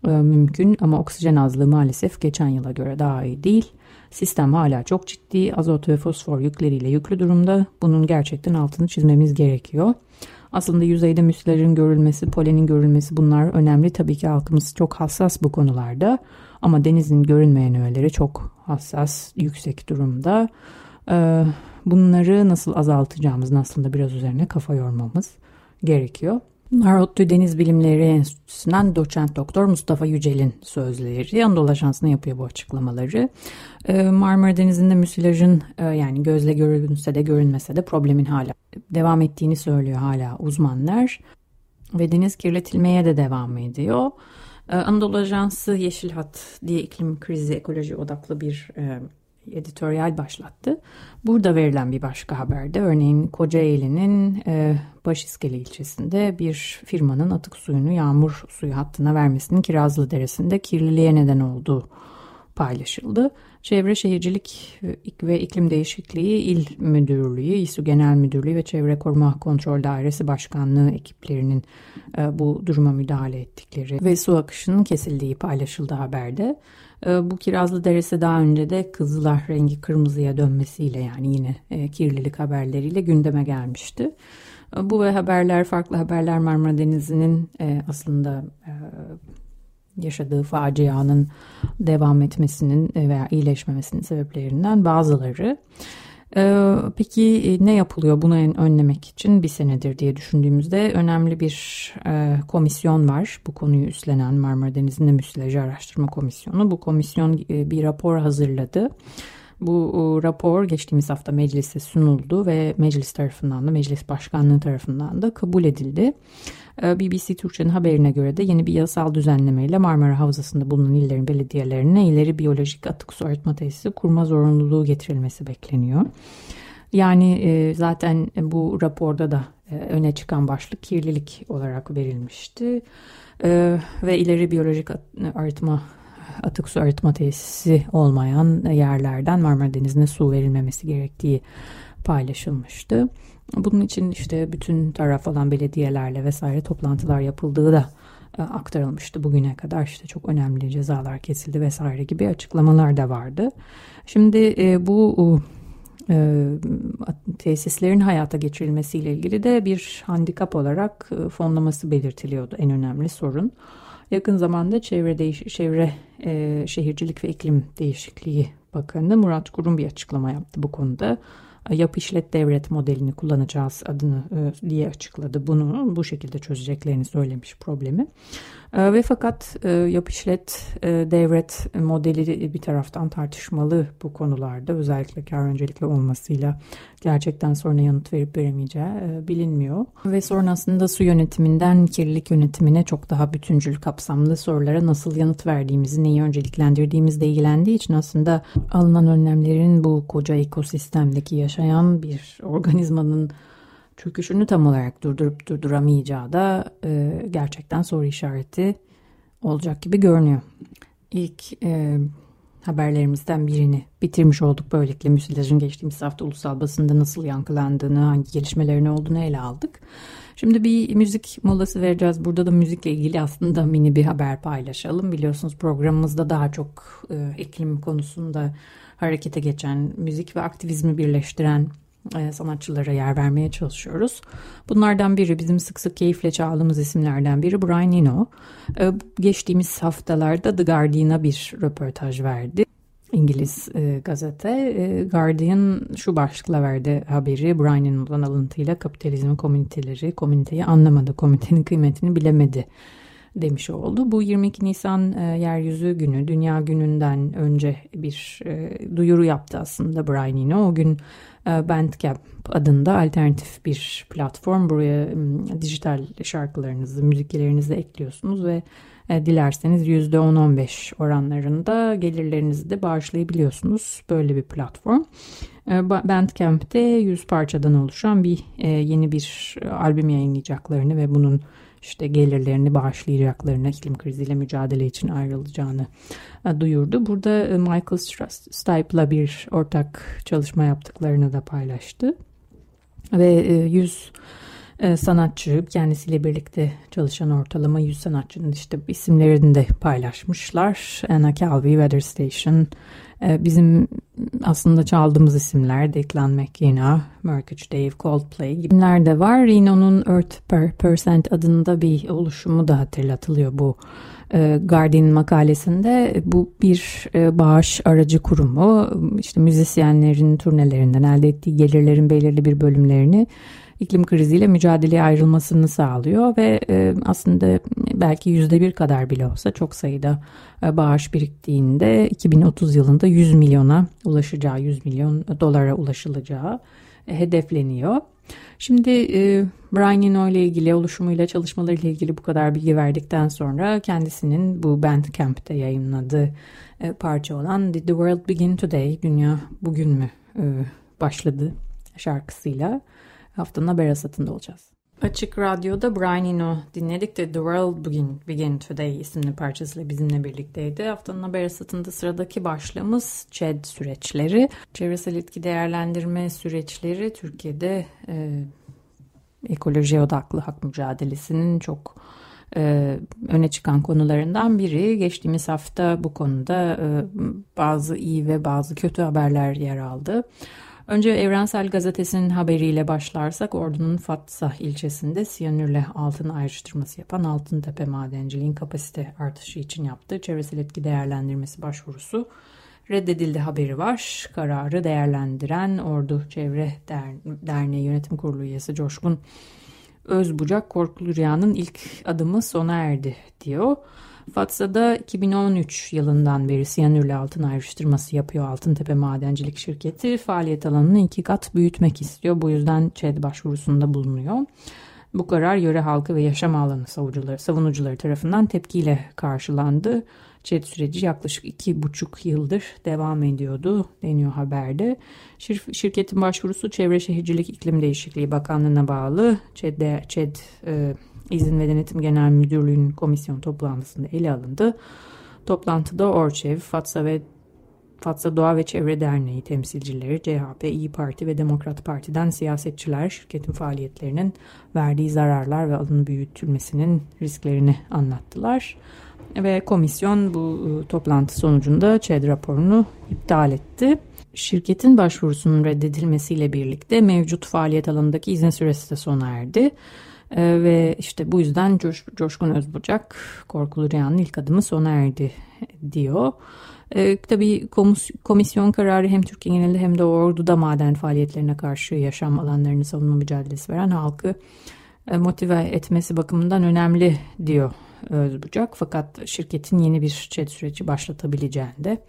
e, mümkün ama oksijen azlığı maalesef geçen yıla göre daha iyi değil. Sistem hala çok ciddi azot ve fosfor yükleriyle yüklü durumda. Bunun gerçekten altını çizmemiz gerekiyor. Aslında yüzeyde müsilajın görülmesi, polenin görülmesi bunlar önemli. Tabii ki halkımız çok hassas bu konularda. Ama denizin görünmeyen öğeleri çok hassas, yüksek durumda. Ee, bunları nasıl azaltacağımız aslında biraz üzerine kafa yormamız gerekiyor. ODTÜ Deniz Bilimleri Enstitüsü'nden doçent doktor Mustafa Yücel'in sözleri. Anadolu Ajansı'na yapıyor bu açıklamaları. Ee, Marmara Denizi'nde müsilajın e, yani gözle görünse de görünmese de problemin hala devam ettiğini söylüyor hala uzmanlar. Ve deniz kirletilmeye de devam ediyor. Ee, Anadolu Ajansı Yeşil Hat diye iklim krizi ekoloji odaklı bir e, editoryal başlattı. Burada verilen bir başka haberde örneğin Kocaeli'nin e, Başiskele ilçesinde bir firmanın atık suyunu yağmur suyu hattına vermesinin Kirazlı Deresi'nde kirliliğe neden olduğu paylaşıldı. Çevre Şehircilik ve İklim Değişikliği İl Müdürlüğü, İSU Genel Müdürlüğü ve Çevre Koruma Kontrol Dairesi Başkanlığı ekiplerinin e, bu duruma müdahale ettikleri ve su akışının kesildiği paylaşıldı haberde. E, bu Kirazlı Deresi daha önce de Kızılar rengi kırmızıya dönmesiyle yani yine e, kirlilik haberleriyle gündeme gelmişti. Bu ve haberler farklı haberler Marmara Denizi'nin aslında yaşadığı facianın devam etmesinin veya iyileşmemesinin sebeplerinden bazıları. Ee, peki e, ne yapılıyor bunu önlemek için bir senedir diye düşündüğümüzde önemli bir e, komisyon var. Bu konuyu üstlenen Marmara Denizi'nde Müsilajı Araştırma Komisyonu. Bu komisyon e, bir rapor hazırladı. Bu rapor geçtiğimiz hafta meclise sunuldu ve meclis tarafından da meclis başkanlığı tarafından da kabul edildi. Ee, BBC Türkçe'nin haberine göre de yeni bir yasal düzenlemeyle Marmara Havzası'nda bulunan illerin belediyelerine ileri biyolojik atık su arıtma tesisi kurma zorunluluğu getirilmesi bekleniyor. Yani e, zaten bu raporda da e, öne çıkan başlık kirlilik olarak verilmişti. E, ve ileri biyolojik arıtma atık su arıtma tesisi olmayan yerlerden Marmara Denizi'ne su verilmemesi gerektiği paylaşılmıştı. Bunun için işte bütün taraf olan belediyelerle vesaire toplantılar yapıldığı da e, aktarılmıştı bugüne kadar işte çok önemli cezalar kesildi vesaire gibi açıklamalar da vardı. Şimdi e, bu e, tesislerin hayata geçirilmesiyle ilgili de bir handikap olarak fonlaması belirtiliyordu en önemli sorun. Yakın zamanda Çevre, Değiş Çevre e, Şehircilik ve İklim Değişikliği Bakanı Murat Kurum bir açıklama yaptı bu konuda yap işlet devret modelini kullanacağız adını e, diye açıkladı. Bunu bu şekilde çözeceklerini söylemiş problemi. E, ve fakat e, yap işlet devret modeli bir taraftan tartışmalı bu konularda özellikle kar öncelikli olmasıyla gerçekten sonra yanıt verip veremeyeceği bilinmiyor. Ve sonrasında su yönetiminden kirlilik yönetimine çok daha bütüncül kapsamlı sorulara nasıl yanıt verdiğimizi, neyi önceliklendirdiğimizle ilgilendiği için aslında alınan önlemlerin bu koca ekosistemdeki yaşayan bir organizmanın çöküşünü tam olarak durdurup durduramayacağı da e, gerçekten soru işareti olacak gibi görünüyor. İlk e, haberlerimizden birini bitirmiş olduk. Böylelikle müsilajın geçtiğimiz hafta ulusal basında nasıl yankılandığını, hangi gelişmelerin olduğunu ele aldık. Şimdi bir müzik molası vereceğiz. Burada da müzikle ilgili aslında mini bir haber paylaşalım. Biliyorsunuz programımızda daha çok e, iklim konusunda harekete geçen, müzik ve aktivizmi birleştiren sanatçılara yer vermeye çalışıyoruz. Bunlardan biri bizim sık sık keyifle çaldığımız isimlerden biri Brian Eno. E, geçtiğimiz haftalarda The Guardian'a bir röportaj verdi. İngiliz e, gazete. E, Guardian şu başlıkla verdi haberi. Brian Eno'dan alıntıyla kapitalizmin komüniteleri komüniteyi anlamadı, komünitenin kıymetini bilemedi demiş oldu. Bu 22 Nisan e, Yeryüzü Günü, Dünya Günü'nden önce bir e, duyuru yaptı aslında Brian Eno. O gün Bandcamp adında alternatif bir platform. Buraya e, dijital şarkılarınızı, müziklerinizi ekliyorsunuz ve e, dilerseniz %10-15 oranlarında gelirlerinizi de bağışlayabiliyorsunuz. Böyle bir platform. E, Bandcamp'te 100 parçadan oluşan bir e, yeni bir albüm yayınlayacaklarını ve bunun işte gelirlerini bağışlayacaklarını, iklim kriziyle mücadele için ayrılacağını duyurdu. Burada Michael Stipe'la bir ortak çalışma yaptıklarını da paylaştı. Ve 100 e, sanatçı kendisiyle birlikte çalışan ortalama 100 sanatçının işte isimlerini de paylaşmışlar. Anna Calvi, Weather Station, e, bizim aslında çaldığımız isimler Declan McKenna, Mercury Dave, Coldplay gibiler de var. Reno'nun Earth Per Percent adında bir oluşumu da hatırlatılıyor bu e, Guardian makalesinde. Bu bir bağış aracı kurumu. İşte müzisyenlerin turnelerinden elde ettiği gelirlerin belirli bir bölümlerini iklim kriziyle mücadeleye ayrılmasını sağlıyor ve e, aslında belki yüzde bir kadar bile olsa çok sayıda e, bağış biriktiğinde 2030 yılında 100 milyona ulaşacağı, 100 milyon dolara ulaşılacağı e, hedefleniyor. Şimdi e, Brian Eno ile ilgili oluşumuyla çalışmalarıyla ilgili bu kadar bilgi verdikten sonra kendisinin bu Bandcamp'te yayınladığı e, parça olan Did the World Begin Today, Dünya Bugün mü e, başladı şarkısıyla haftanın haber asatında olacağız. Açık Radyo'da Brian Eno dinledik de The World Begin, Begin Today isimli parçasıyla bizimle birlikteydi. Haftanın haber asatında sıradaki başlığımız ÇED süreçleri. Çevresel etki değerlendirme süreçleri Türkiye'de e, ekoloji odaklı hak mücadelesinin çok e, öne çıkan konularından biri. Geçtiğimiz hafta bu konuda e, bazı iyi ve bazı kötü haberler yer aldı. Önce Evrensel Gazetesi'nin haberiyle başlarsak Ordu'nun Fatsa ilçesinde siyanürle altın ayrıştırması yapan Altıntepe Madenciliğin kapasite artışı için yaptığı çevresel etki değerlendirmesi başvurusu reddedildi haberi var. Kararı değerlendiren Ordu Çevre Derneği Yönetim Kurulu üyesi Coşkun Özbucak Korkulu Rüya'nın ilk adımı sona erdi diyor. Fatsa'da 2013 yılından beri siyanürle altın ayrıştırması yapıyor Altıntepe Madencilik Şirketi. Faaliyet alanını iki kat büyütmek istiyor. Bu yüzden ÇED başvurusunda bulunuyor. Bu karar yöre halkı ve yaşam alanı savunucuları, savunucuları tarafından tepkiyle karşılandı. ÇED süreci yaklaşık iki buçuk yıldır devam ediyordu deniyor haberde. Şir, şirketin başvurusu Çevre Şehircilik İklim Değişikliği Bakanlığı'na bağlı. ÇED, ÇED e, İzin ve Denetim Genel Müdürlüğü'nün komisyon toplantısında ele alındı. Toplantıda Orçev, Fatsa ve Fatsa Doğa ve Çevre Derneği temsilcileri, CHP, İyi Parti ve Demokrat Parti'den siyasetçiler şirketin faaliyetlerinin verdiği zararlar ve alın büyütülmesinin risklerini anlattılar. Ve komisyon bu e, toplantı sonucunda ÇED raporunu iptal etti. Şirketin başvurusunun reddedilmesiyle birlikte mevcut faaliyet alanındaki izin süresi de sona erdi. E, ve işte bu yüzden Coş, Coşkun Özbucak Korkulu Rüyanın ilk adımı sona erdi diyor. E, tabii komisyon kararı hem Türkiye genelinde hem de orduda maden faaliyetlerine karşı yaşam alanlarını savunma mücadelesi veren halkı e, motive etmesi bakımından önemli diyor Özbucak. Fakat şirketin yeni bir çet süreci başlatabileceğini de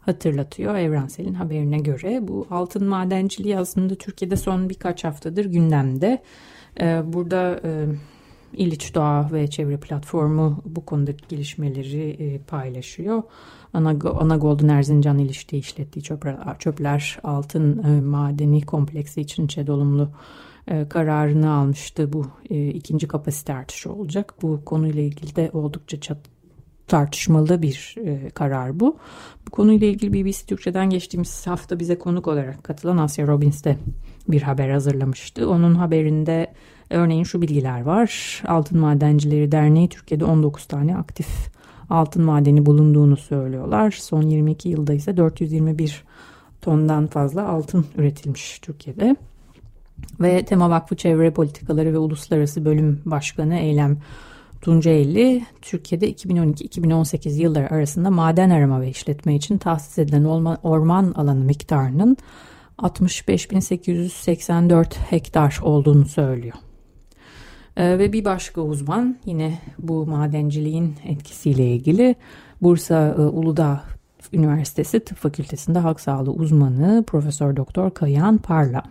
hatırlatıyor Evrensel'in haberine göre. Bu altın madenciliği aslında Türkiye'de son birkaç haftadır gündemde. Ee, burada e, İliç Doğa ve Çevre Platformu bu konudaki gelişmeleri e, paylaşıyor. Ana, Ana Golden Erzincan İliç'te işlettiği çöpler, çöpler altın e, madeni kompleksi için ÇED olumlu kararını almıştı. Bu ikinci kapasite artışı olacak. Bu konuyla ilgili de oldukça çat, tartışmalı bir e, karar bu. Bu konuyla ilgili BBC Türkçe'den geçtiğimiz hafta bize konuk olarak katılan Asya Robbins de bir haber hazırlamıştı. Onun haberinde örneğin şu bilgiler var. Altın Madencileri Derneği Türkiye'de 19 tane aktif altın madeni bulunduğunu söylüyorlar. Son 22 yılda ise 421 tondan fazla altın üretilmiş Türkiye'de. Ve Tema Vakfı Çevre Politikaları ve Uluslararası Bölüm Başkanı Eylem Tunceli, Türkiye'de 2012-2018 yılları arasında maden arama ve işletme için tahsis edilen orman alanı miktarının 65.884 hektar olduğunu söylüyor. Ee, ve bir başka uzman yine bu madenciliğin etkisiyle ilgili Bursa e, Uludağ Üniversitesi Tıp Fakültesi'nde halk sağlığı uzmanı Profesör Doktor Kayan Parla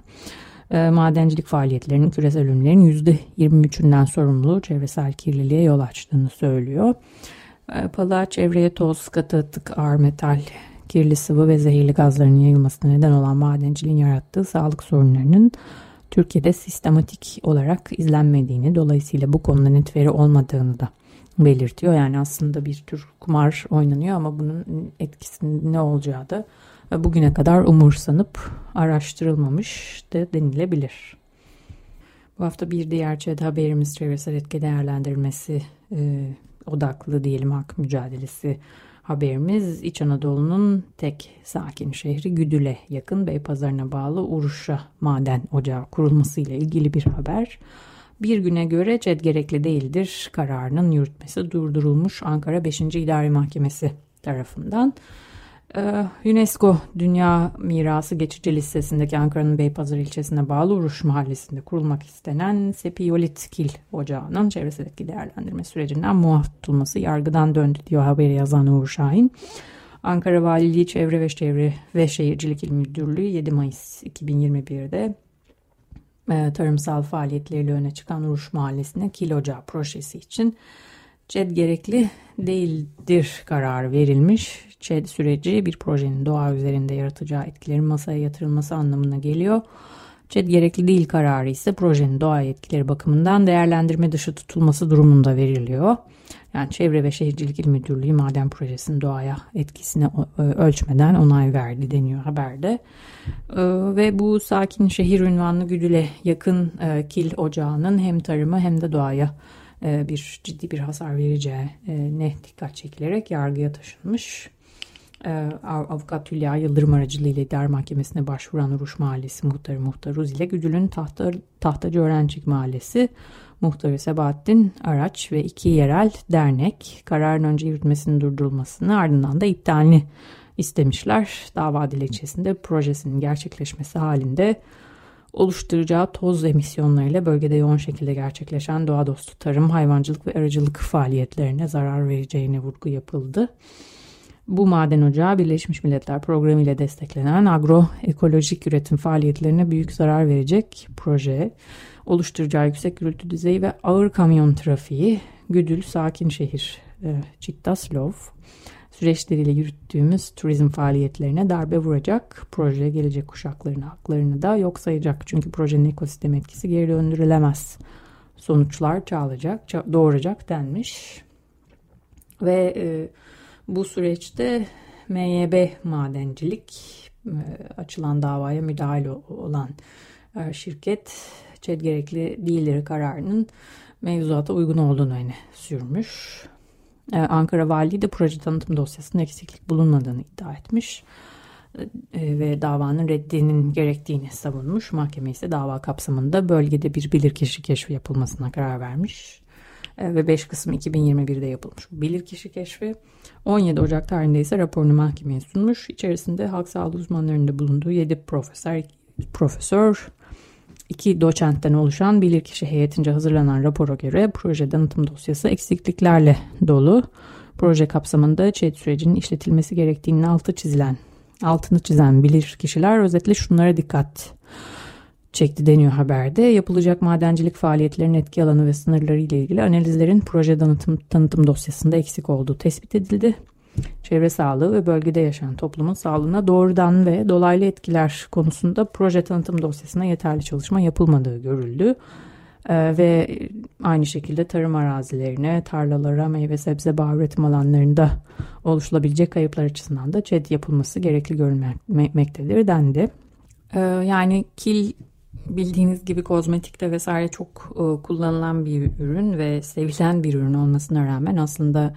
e, madencilik faaliyetlerinin küresel ölümlerin %23'ünden sorumlu çevresel kirliliğe yol açtığını söylüyor. E, Palığa çevreye toz, katı atık, ağır metal, kirli sıvı ve zehirli gazların yayılmasına neden olan madenciliğin yarattığı sağlık sorunlarının Türkiye'de sistematik olarak izlenmediğini dolayısıyla bu konuda net veri olmadığını da belirtiyor. Yani aslında bir tür kumar oynanıyor ama bunun etkisinin ne olacağı da bugüne kadar umursanıp araştırılmamış da denilebilir. Bu hafta bir diğer ÇED haberimiz çevresel etki değerlendirmesi e, odaklı diyelim hak mücadelesi haberimiz İç Anadolu'nun tek sakin şehri Güdül'e yakın Beypazarı'na bağlı Uruş'a maden ocağı kurulması ile ilgili bir haber. Bir güne göre ÇED gerekli değildir kararının yürütmesi durdurulmuş Ankara 5. İdari Mahkemesi tarafından. Ee, UNESCO Dünya Mirası Geçici Listesi'ndeki Ankara'nın Beypazarı ilçesine bağlı Uruş Mahallesi'nde kurulmak istenen Sepiyolit Kil Ocağı'nın çevreseleki değerlendirme sürecinden muaf tutulması yargıdan döndü diyor haberi yazan Uğur Şahin. Ankara Valiliği Çevre ve Çevre ve Şehircilik İl Müdürlüğü 7 Mayıs 2021'de e, tarımsal faaliyetleriyle öne çıkan Uruş Mahallesi'ne Kil Ocağı projesi için ÇED gerekli değildir kararı verilmiş. ÇED süreci bir projenin doğa üzerinde yaratacağı etkilerin masaya yatırılması anlamına geliyor. ÇED gerekli değil kararı ise projenin doğa etkileri bakımından değerlendirme dışı tutulması durumunda veriliyor. Yani Çevre ve Şehircilik İl Müdürlüğü maden projesinin doğaya etkisini e, ölçmeden onay verdi deniyor haberde. E, ve bu sakin şehir ünvanlı Güdül'e yakın e, kil ocağının hem tarımı hem de doğaya bir ciddi bir hasar vereceği ne dikkat çekilerek yargıya taşınmış. Avukat Hülya Yıldırım aracılığıyla idare mahkemesine başvuran Uruş Mahallesi muhtarı Muhtar Uz ile Güdül'ün tahta, Tahtacı Öğrencik Mahallesi muhtarı Sebahattin Araç ve iki yerel dernek kararın önce yürütmesinin durdurulmasını ardından da iptalini istemişler. Dava dilekçesinde projesinin gerçekleşmesi halinde oluşturacağı toz emisyonlarıyla bölgede yoğun şekilde gerçekleşen doğa dostu tarım, hayvancılık ve arıcılık faaliyetlerine zarar vereceğine vurgu yapıldı. Bu maden ocağı Birleşmiş Milletler Programı ile desteklenen agroekolojik üretim faaliyetlerine büyük zarar verecek proje oluşturacağı yüksek gürültü düzeyi ve ağır kamyon trafiği Güdül Sakin Şehir e, Çiktaslov süreçleriyle yürüttüğümüz turizm faaliyetlerine darbe vuracak. Proje gelecek kuşakların haklarını da yok sayacak. Çünkü projenin ekosistem etkisi geri döndürülemez. Sonuçlar çağlayacak, doğuracak denmiş. Ve e, bu süreçte MYB Madencilik e, açılan davaya müdahale olan e, şirket ÇED gerekli değilleri kararının mevzuata uygun olduğunu öne sürmüş. Ee, Ankara Valiliği de proje tanıtım dosyasında eksiklik bulunmadığını iddia etmiş ee, ve davanın reddinin gerektiğini savunmuş. Mahkeme ise dava kapsamında bölgede bir bilirkişi keşfi yapılmasına karar vermiş. Ee, ve 5 Kasım 2021'de yapılmış bilirkişi keşfi. 17 Ocak tarihinde ise raporunu mahkemeye sunmuş. İçerisinde halk sağlığı uzmanlarında bulunduğu 7 profesör, profesör iki doçentten oluşan bilirkişi heyetince hazırlanan rapora göre proje tanıtım dosyası eksikliklerle dolu. Proje kapsamında ÇED sürecinin işletilmesi gerektiğinin altı çizilen, altını çizen bilir kişiler özetle şunlara dikkat çekti deniyor haberde. Yapılacak madencilik faaliyetlerinin etki alanı ve sınırları ile ilgili analizlerin proje tanıtım, tanıtım dosyasında eksik olduğu tespit edildi çevre sağlığı ve bölgede yaşayan toplumun sağlığına doğrudan ve dolaylı etkiler konusunda proje tanıtım dosyasına yeterli çalışma yapılmadığı görüldü. Ee, ve aynı şekilde tarım arazilerine, tarlalara, meyve sebze bağ üretim alanlarında oluşulabilecek kayıplar açısından da ÇED yapılması gerekli görülmektedir dendi. Ee, yani kil bildiğiniz gibi kozmetikte vesaire çok e, kullanılan bir ürün ve sevilen bir ürün olmasına rağmen aslında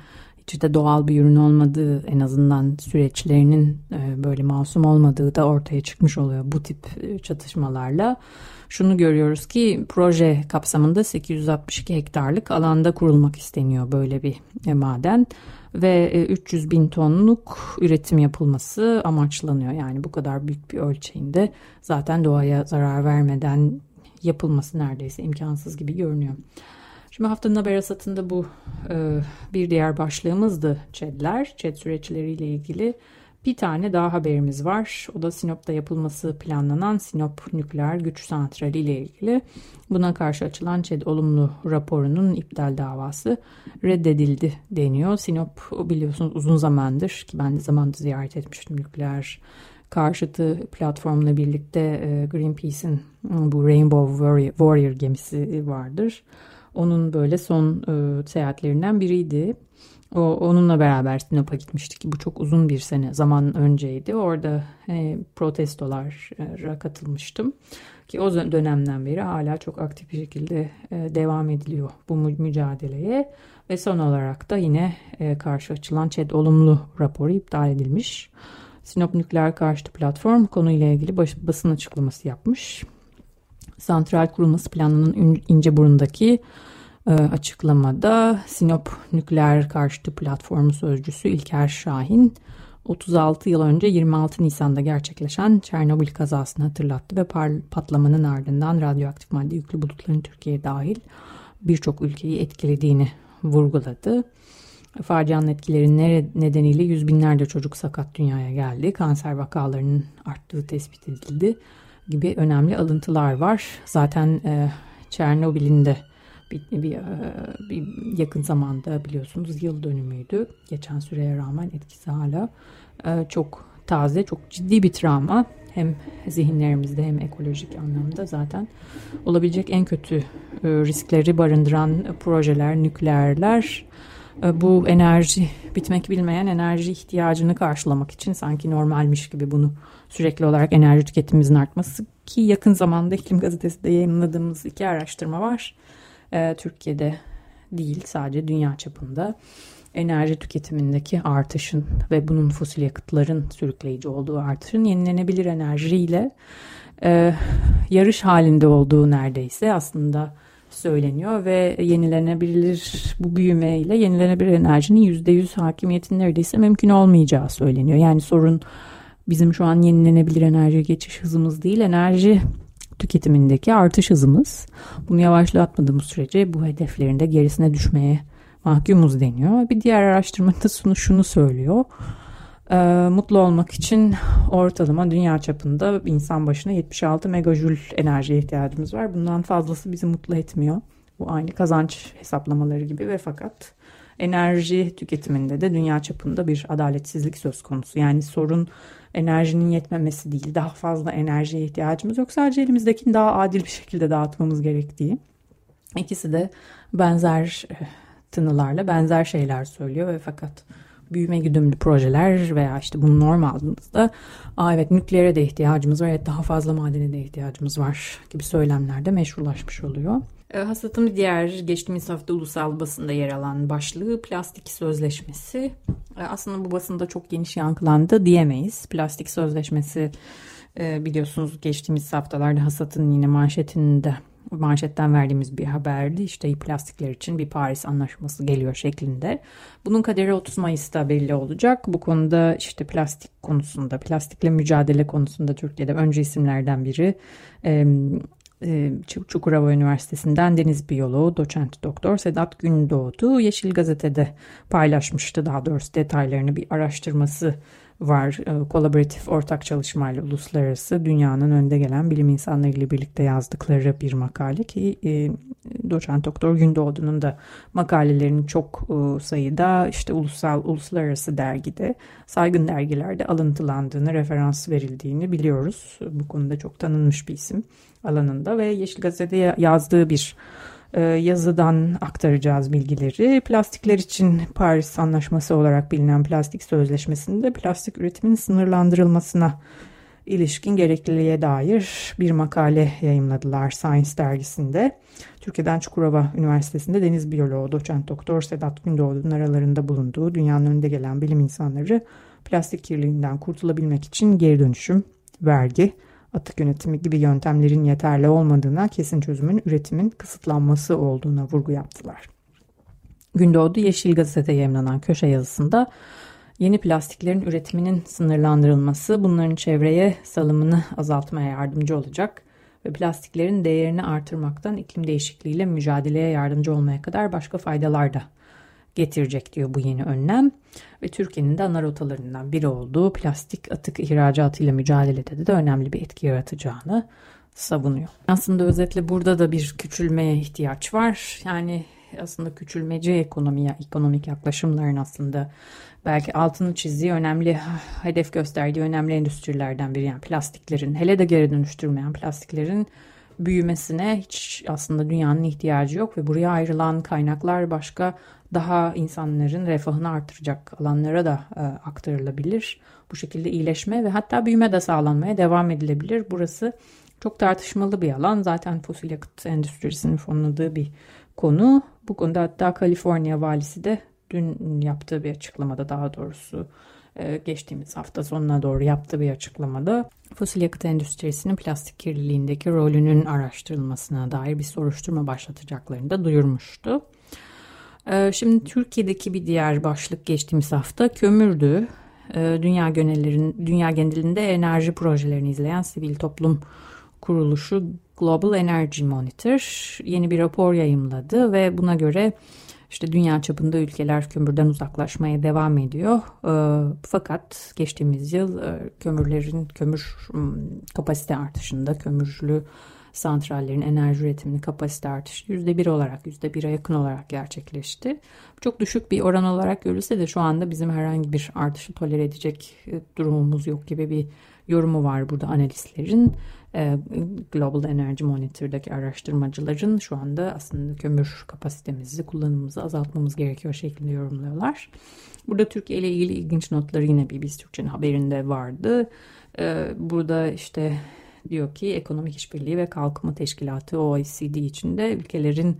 işte doğal bir ürün olmadığı en azından süreçlerinin e, böyle masum olmadığı da ortaya çıkmış oluyor bu tip e, çatışmalarla. Şunu görüyoruz ki proje kapsamında 862 hektarlık alanda kurulmak isteniyor böyle bir e, maden ve 300 bin tonluk üretim yapılması amaçlanıyor. Yani bu kadar büyük bir ölçeğinde zaten doğaya zarar vermeden yapılması neredeyse imkansız gibi görünüyor. Şimdi haftanın haber asatında bu e, bir diğer başlığımızdı ÇED'ler, ÇED süreçleriyle ilgili. Bir tane daha haberimiz var. O da Sinop'ta yapılması planlanan Sinop Nükleer Güç Santrali ile ilgili. Buna karşı açılan ÇED olumlu raporunun iptal davası reddedildi deniyor. Sinop biliyorsunuz uzun zamandır ki ben de zamanında ziyaret etmiştim nükleer karşıtı platformla birlikte e, Greenpeace'in bu Rainbow Warrior, Warrior gemisi vardır. Onun böyle son e, seyahatlerinden biriydi. O, onunla beraber Sinop'a gitmiştik. Bu çok uzun bir sene zaman önceydi. Orada e, protestolara katılmıştım. Ki o dönemden beri hala çok aktif bir şekilde e, devam ediliyor bu mücadeleye. Ve son olarak da yine e, karşı açılan ÇED olumlu raporu iptal edilmiş. Sinop Nükleer Karşıtı Platform konuyla ilgili baş, basın açıklaması yapmış. Santral kurulması planının İnceburnu'ndaki e, açıklamada Sinop Nükleer Karşıtı Platformu Sözcüsü İlker Şahin 36 yıl önce 26 Nisan'da gerçekleşen Çernobil kazasını hatırlattı ve patlamanın ardından radyoaktif madde yüklü bulutların Türkiye dahil birçok ülkeyi etkilediğini vurguladı. Facianın etkileri nedeniyle yüz binlerce çocuk sakat dünyaya geldi. Kanser vakalarının arttığı tespit edildi gibi önemli alıntılar var. Zaten e, Çernobil'in de bir, bir, e, bir yakın zamanda biliyorsunuz yıl dönümüydü. Geçen süreye rağmen etkisi hala e, çok taze, çok ciddi bir travma. Hem zihinlerimizde hem ekolojik anlamda zaten olabilecek en kötü e, riskleri barındıran projeler, nükleerler bu enerji bitmek bilmeyen enerji ihtiyacını karşılamak için sanki normalmiş gibi bunu sürekli olarak enerji tüketimimizin artması ki yakın zamanda İklim Gazetesi'de yayınladığımız iki araştırma var e, Türkiye'de değil sadece dünya çapında enerji tüketimindeki artışın ve bunun fosil yakıtların sürükleyici olduğu artışın yenilenebilir enerjiyle e, yarış halinde olduğu neredeyse aslında söyleniyor ve yenilenebilir bu büyümeyle yenilenebilir enerjinin %100 hakimiyetin neredeyse mümkün olmayacağı söyleniyor. Yani sorun bizim şu an yenilenebilir enerji geçiş hızımız değil enerji tüketimindeki artış hızımız. Bunu yavaşlatmadığımız sürece bu hedeflerinde gerisine düşmeye mahkumuz deniyor. Bir diğer araştırmada şunu, şunu söylüyor. Ee, mutlu olmak için ortalama dünya çapında insan başına 76 megajül enerjiye ihtiyacımız var. Bundan fazlası bizi mutlu etmiyor. Bu aynı kazanç hesaplamaları gibi ve fakat enerji tüketiminde de dünya çapında bir adaletsizlik söz konusu. Yani sorun enerjinin yetmemesi değil. Daha fazla enerjiye ihtiyacımız yok. Sadece elimizdekini daha adil bir şekilde dağıtmamız gerektiği. İkisi de benzer e, tınılarla benzer şeyler söylüyor ve fakat büyüme güdümlü projeler veya işte bunu norm aldığımızda Aa evet nükleere de ihtiyacımız var, evet daha fazla madene de ihtiyacımız var gibi söylemlerde meşrulaşmış oluyor. E, hasatın diğer geçtiğimiz hafta ulusal basında yer alan başlığı plastik sözleşmesi. E, aslında bu basında çok geniş yankılandı diyemeyiz. Plastik sözleşmesi e, biliyorsunuz geçtiğimiz haftalarda hasatın yine manşetinde manşetten verdiğimiz bir haberdi. İşte plastikler için bir Paris anlaşması geliyor şeklinde. Bunun kaderi 30 Mayıs'ta belli olacak. Bu konuda işte plastik konusunda, plastikle mücadele konusunda Türkiye'de önce isimlerden biri Çukurova Üniversitesi'nden deniz biyoloğu doçent doktor Sedat Gündoğdu Yeşil Gazete'de paylaşmıştı. Daha doğrusu detaylarını bir araştırması var. E, kolaboratif ortak çalışmayla uluslararası dünyanın önde gelen bilim insanlarıyla birlikte yazdıkları bir makale ki e, doçent doktor Gündoğdu'nun da makalelerinin çok e, sayıda işte ulusal uluslararası dergide saygın dergilerde alıntılandığını referans verildiğini biliyoruz. Bu konuda çok tanınmış bir isim alanında ve Yeşil Gazete'de yazdığı bir yazıdan aktaracağız bilgileri. Plastikler için Paris Anlaşması olarak bilinen plastik sözleşmesinde plastik üretimin sınırlandırılmasına ilişkin gerekliliğe dair bir makale yayımladılar Science dergisinde. Türkiye'den Çukurova Üniversitesi'nde deniz biyoloğu doçent doktor Sedat Gündoğdu'nun aralarında bulunduğu dünyanın önünde gelen bilim insanları plastik kirliliğinden kurtulabilmek için geri dönüşüm, vergi, atık yönetimi gibi yöntemlerin yeterli olmadığına kesin çözümün üretimin kısıtlanması olduğuna vurgu yaptılar. Gündoğdu Yeşil Gazete'ye yayınlanan köşe yazısında yeni plastiklerin üretiminin sınırlandırılması bunların çevreye salımını azaltmaya yardımcı olacak ve plastiklerin değerini artırmaktan iklim değişikliğiyle mücadeleye yardımcı olmaya kadar başka faydalar da getirecek diyor bu yeni önlem. Ve Türkiye'nin de ana rotalarından biri olduğu plastik atık ihracatıyla mücadelede de önemli bir etki yaratacağını savunuyor. Aslında özetle burada da bir küçülmeye ihtiyaç var. Yani aslında küçülmeci ekonomiye, ekonomik yaklaşımların aslında belki altını çizdiği önemli hedef gösterdiği önemli endüstrilerden biri. Yani plastiklerin hele de geri dönüştürmeyen plastiklerin büyümesine hiç aslında dünyanın ihtiyacı yok ve buraya ayrılan kaynaklar başka daha insanların refahını artıracak alanlara da e, aktarılabilir. Bu şekilde iyileşme ve hatta büyüme de sağlanmaya devam edilebilir. Burası çok tartışmalı bir alan. Zaten fosil yakıt endüstrisinin fonladığı bir konu. Bu konuda hatta Kaliforniya valisi de dün yaptığı bir açıklamada daha doğrusu e, geçtiğimiz hafta sonuna doğru yaptığı bir açıklamada fosil yakıt endüstrisinin plastik kirliliğindeki rolünün araştırılmasına dair bir soruşturma başlatacaklarını da duyurmuştu. E, şimdi Türkiye'deki bir diğer başlık geçtiğimiz hafta kömürdü. E, dünya genellerin dünya genelinde enerji projelerini izleyen sivil toplum kuruluşu Global Energy Monitor yeni bir rapor yayımladı ve buna göre işte dünya çapında ülkeler kömürden uzaklaşmaya devam ediyor. E, fakat geçtiğimiz yıl e, kömürlerin kömür kapasite artışında kömürlü santrallerin enerji üretiminin kapasite artışı %1 olarak %1'e yakın olarak gerçekleşti. Çok düşük bir oran olarak görülse de şu anda bizim herhangi bir artışı tolere edecek e, durumumuz yok gibi bir yorumu var burada analistlerin. E, Global Energy Monitor'daki araştırmacıların şu anda aslında kömür kapasitemizi, kullanımımızı azaltmamız gerekiyor şeklinde yorumluyorlar. Burada Türkiye ile ilgili ilginç notları yine biz Türkçe'nin haberinde vardı. E, burada işte diyor ki Ekonomik İşbirliği ve Kalkınma Teşkilatı OECD içinde ülkelerin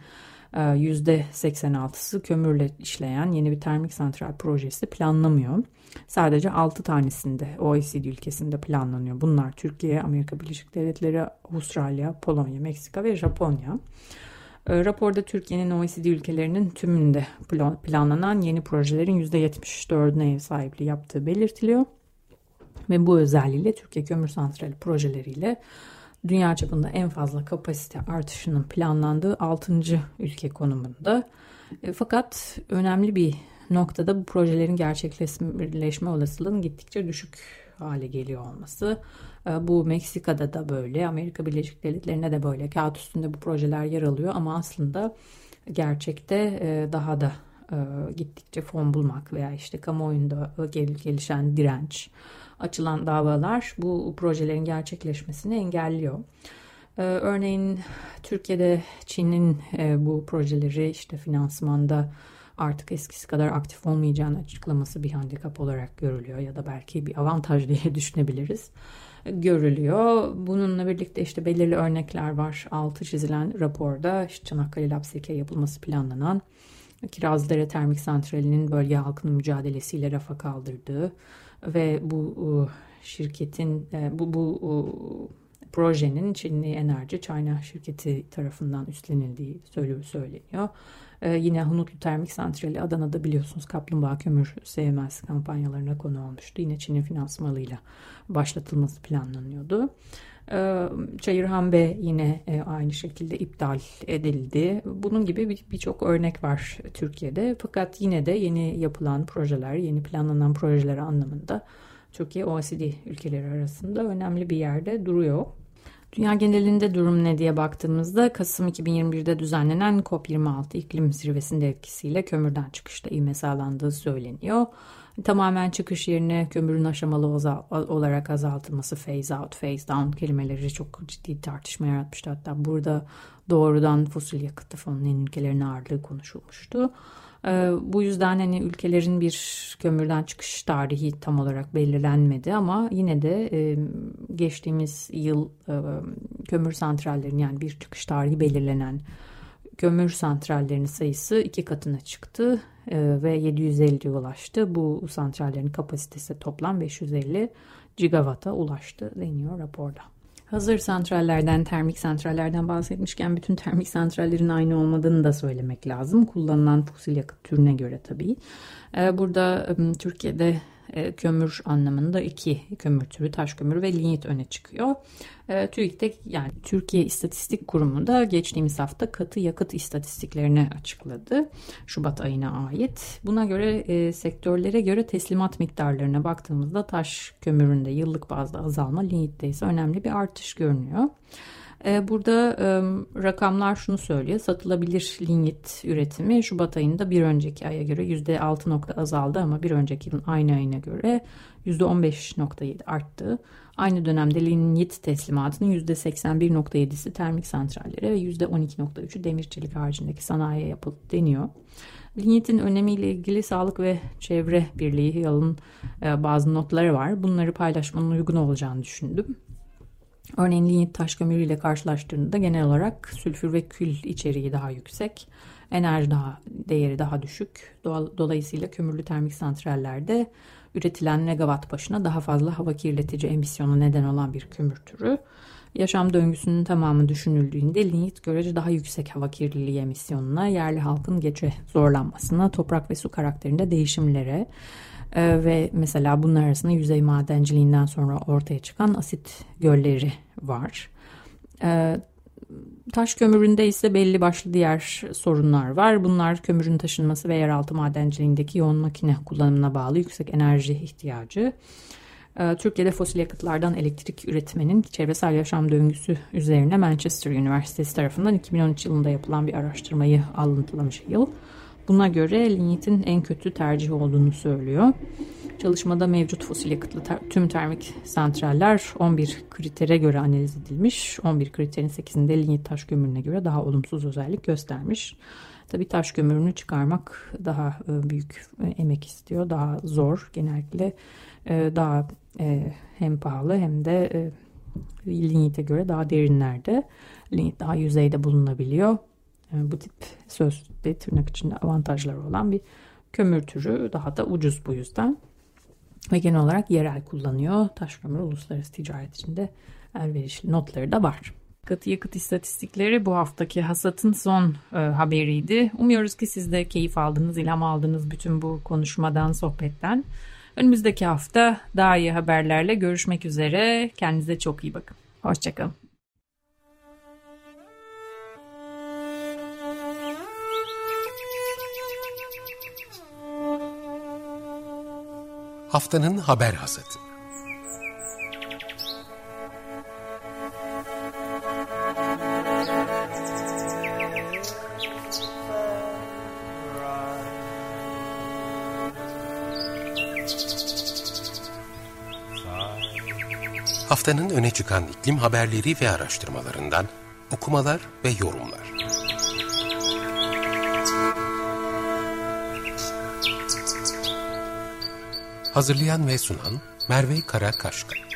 %86'sı e, kömürle işleyen yeni bir termik santral projesi planlamıyor. Sadece 6 tanesinde OECD ülkesinde planlanıyor. Bunlar Türkiye, Amerika Birleşik Devletleri, Avustralya, Polonya, Meksika ve Japonya. E, raporda Türkiye'nin OECD ülkelerinin tümünde planlanan yeni projelerin %74'üne ev sahipliği yaptığı belirtiliyor. Ve bu özelliğiyle Türkiye Kömür Santrali projeleriyle dünya çapında en fazla kapasite artışının planlandığı 6. ülke konumunda. E, fakat önemli bir noktada bu projelerin gerçekleşme olasılığının gittikçe düşük hale geliyor olması. E, bu Meksika'da da böyle, Amerika Birleşik Devletleri'ne de böyle. Kağıt üstünde bu projeler yer alıyor ama aslında gerçekte e, daha da gittikçe fon bulmak veya işte kamuoyunda gelişen direnç, açılan davalar bu projelerin gerçekleşmesini engelliyor. Ee, örneğin Türkiye'de Çin'in e, bu projeleri işte finansmanda artık eskisi kadar aktif olmayacağını açıklaması bir handikap olarak görülüyor ya da belki bir avantaj diye düşünebiliriz görülüyor. Bununla birlikte işte belirli örnekler var. Altı çizilen raporda işte Çanakkale Lapseke yapılması planlanan Kirazlıdere Termik Santrali'nin bölge halkının mücadelesiyle rafa kaldırdığı ve bu e, şirketin e, bu bu e, projenin Çinli Enerji China şirketi tarafından üstlenildiği söyleniyor. Yine Hunutlu Termik Santrali Adana'da biliyorsunuz kaplumbağa kömür sevmez kampanyalarına konu olmuştu. Yine Çin'in finansmanıyla başlatılması planlanıyordu. Çayırhan B yine aynı şekilde iptal edildi. Bunun gibi birçok örnek var Türkiye'de. Fakat yine de yeni yapılan projeler, yeni planlanan projeler anlamında Türkiye OECD ülkeleri arasında önemli bir yerde duruyor. Dünya genelinde durum ne diye baktığımızda Kasım 2021'de düzenlenen COP26 iklim zirvesinde etkisiyle kömürden çıkışta ivme sağlandığı söyleniyor. Tamamen çıkış yerine kömürün aşamalı olarak azaltılması phase out, phase down kelimeleri çok ciddi tartışma yaratmıştı. Hatta burada doğrudan fosil yakıtlı fonlayan ülkelerin ağırlığı konuşulmuştu. Ee, bu yüzden hani ülkelerin bir kömürden çıkış tarihi tam olarak belirlenmedi ama yine de geçtiğimiz yıl kömür santrallerinin yani bir çıkış tarihi belirlenen kömür santrallerinin sayısı iki katına çıktı e, ve 750'ye ulaştı. Bu santrallerin kapasitesi toplam 550 gigawata ulaştı deniyor raporda. Hazır santrallerden, termik santrallerden bahsetmişken bütün termik santrallerin aynı olmadığını da söylemek lazım. Kullanılan fosil yakıt türüne göre tabii. Ee, burada Türkiye'de e, kömür anlamında iki kömür türü taş kömürü ve linyit öne çıkıyor. E, TÜİK'te yani Türkiye İstatistik Kurumu da geçtiğimiz hafta katı yakıt istatistiklerini açıkladı. Şubat ayına ait. Buna göre e, sektörlere göre teslimat miktarlarına baktığımızda taş kömüründe yıllık bazda azalma, linyitte ise önemli bir artış görünüyor. Ee, burada rakamlar şunu söylüyor. Satılabilir linyit üretimi Şubat ayında bir önceki aya göre %6 nokta azaldı ama bir önceki yılın aynı ayına göre %15.7 arttı. Aynı dönemde linyit teslimatının %81.7'si termik santrallere ve %12.3'ü demir çelik haricindeki sanayiye yapıldı deniyor. Linyitin önemiyle ilgili Sağlık ve Çevre Birliği yalın e, bazı notları var. Bunları paylaşmanın uygun olacağını düşündüm. Örneğin linyit taş kömürüyle karşılaştığında genel olarak sülfür ve kül içeriği daha yüksek, enerji daha değeri daha düşük. Dolayısıyla kömürlü termik santrallerde üretilen megawatt başına daha fazla hava kirletici emisyonu neden olan bir kömür türü. Yaşam döngüsünün tamamı düşünüldüğünde linyit görece daha yüksek hava kirliliği emisyonuna, yerli halkın gece zorlanmasına, toprak ve su karakterinde değişimlere, ee, ve mesela bunlar arasında yüzey madenciliğinden sonra ortaya çıkan asit gölleri var. Ee, taş kömüründe ise belli başlı diğer sorunlar var. Bunlar kömürün taşınması ve yeraltı madenciliğindeki yoğun makine kullanımına bağlı yüksek enerji ihtiyacı. Ee, Türkiye'de fosil yakıtlardan elektrik üretmenin çevresel yaşam döngüsü üzerine Manchester Üniversitesi tarafından 2013 yılında yapılan bir araştırmayı alıntılamış yıl. Buna göre linyitin en kötü tercih olduğunu söylüyor. Çalışmada mevcut fosil yakıtlı ter tüm termik santraller 11 kritere göre analiz edilmiş. 11 kriterin 8'inde linyit taş kömürüne göre daha olumsuz özellik göstermiş. Tabi taş kömürünü çıkarmak daha e, büyük e, emek istiyor, daha zor. Genellikle e, daha hem pahalı hem de linyite göre daha derinlerde. Linyit daha yüzeyde bulunabiliyor. Bu tip sözde tırnak içinde avantajları olan bir kömür türü daha da ucuz bu yüzden. Ve genel olarak yerel kullanıyor. Taş kömür uluslararası ticaret içinde elverişli notları da var. Katı yakıt istatistikleri bu haftaki hasatın son e, haberiydi. Umuyoruz ki siz de keyif aldınız, ilham aldınız bütün bu konuşmadan, sohbetten. Önümüzdeki hafta daha iyi haberlerle görüşmek üzere. Kendinize çok iyi bakın. Hoşçakalın.
Haftanın haber hasatı. Haftanın öne çıkan iklim haberleri ve araştırmalarından okumalar ve yorumlar. Hazırlayan ve sunan Merve Karakaşka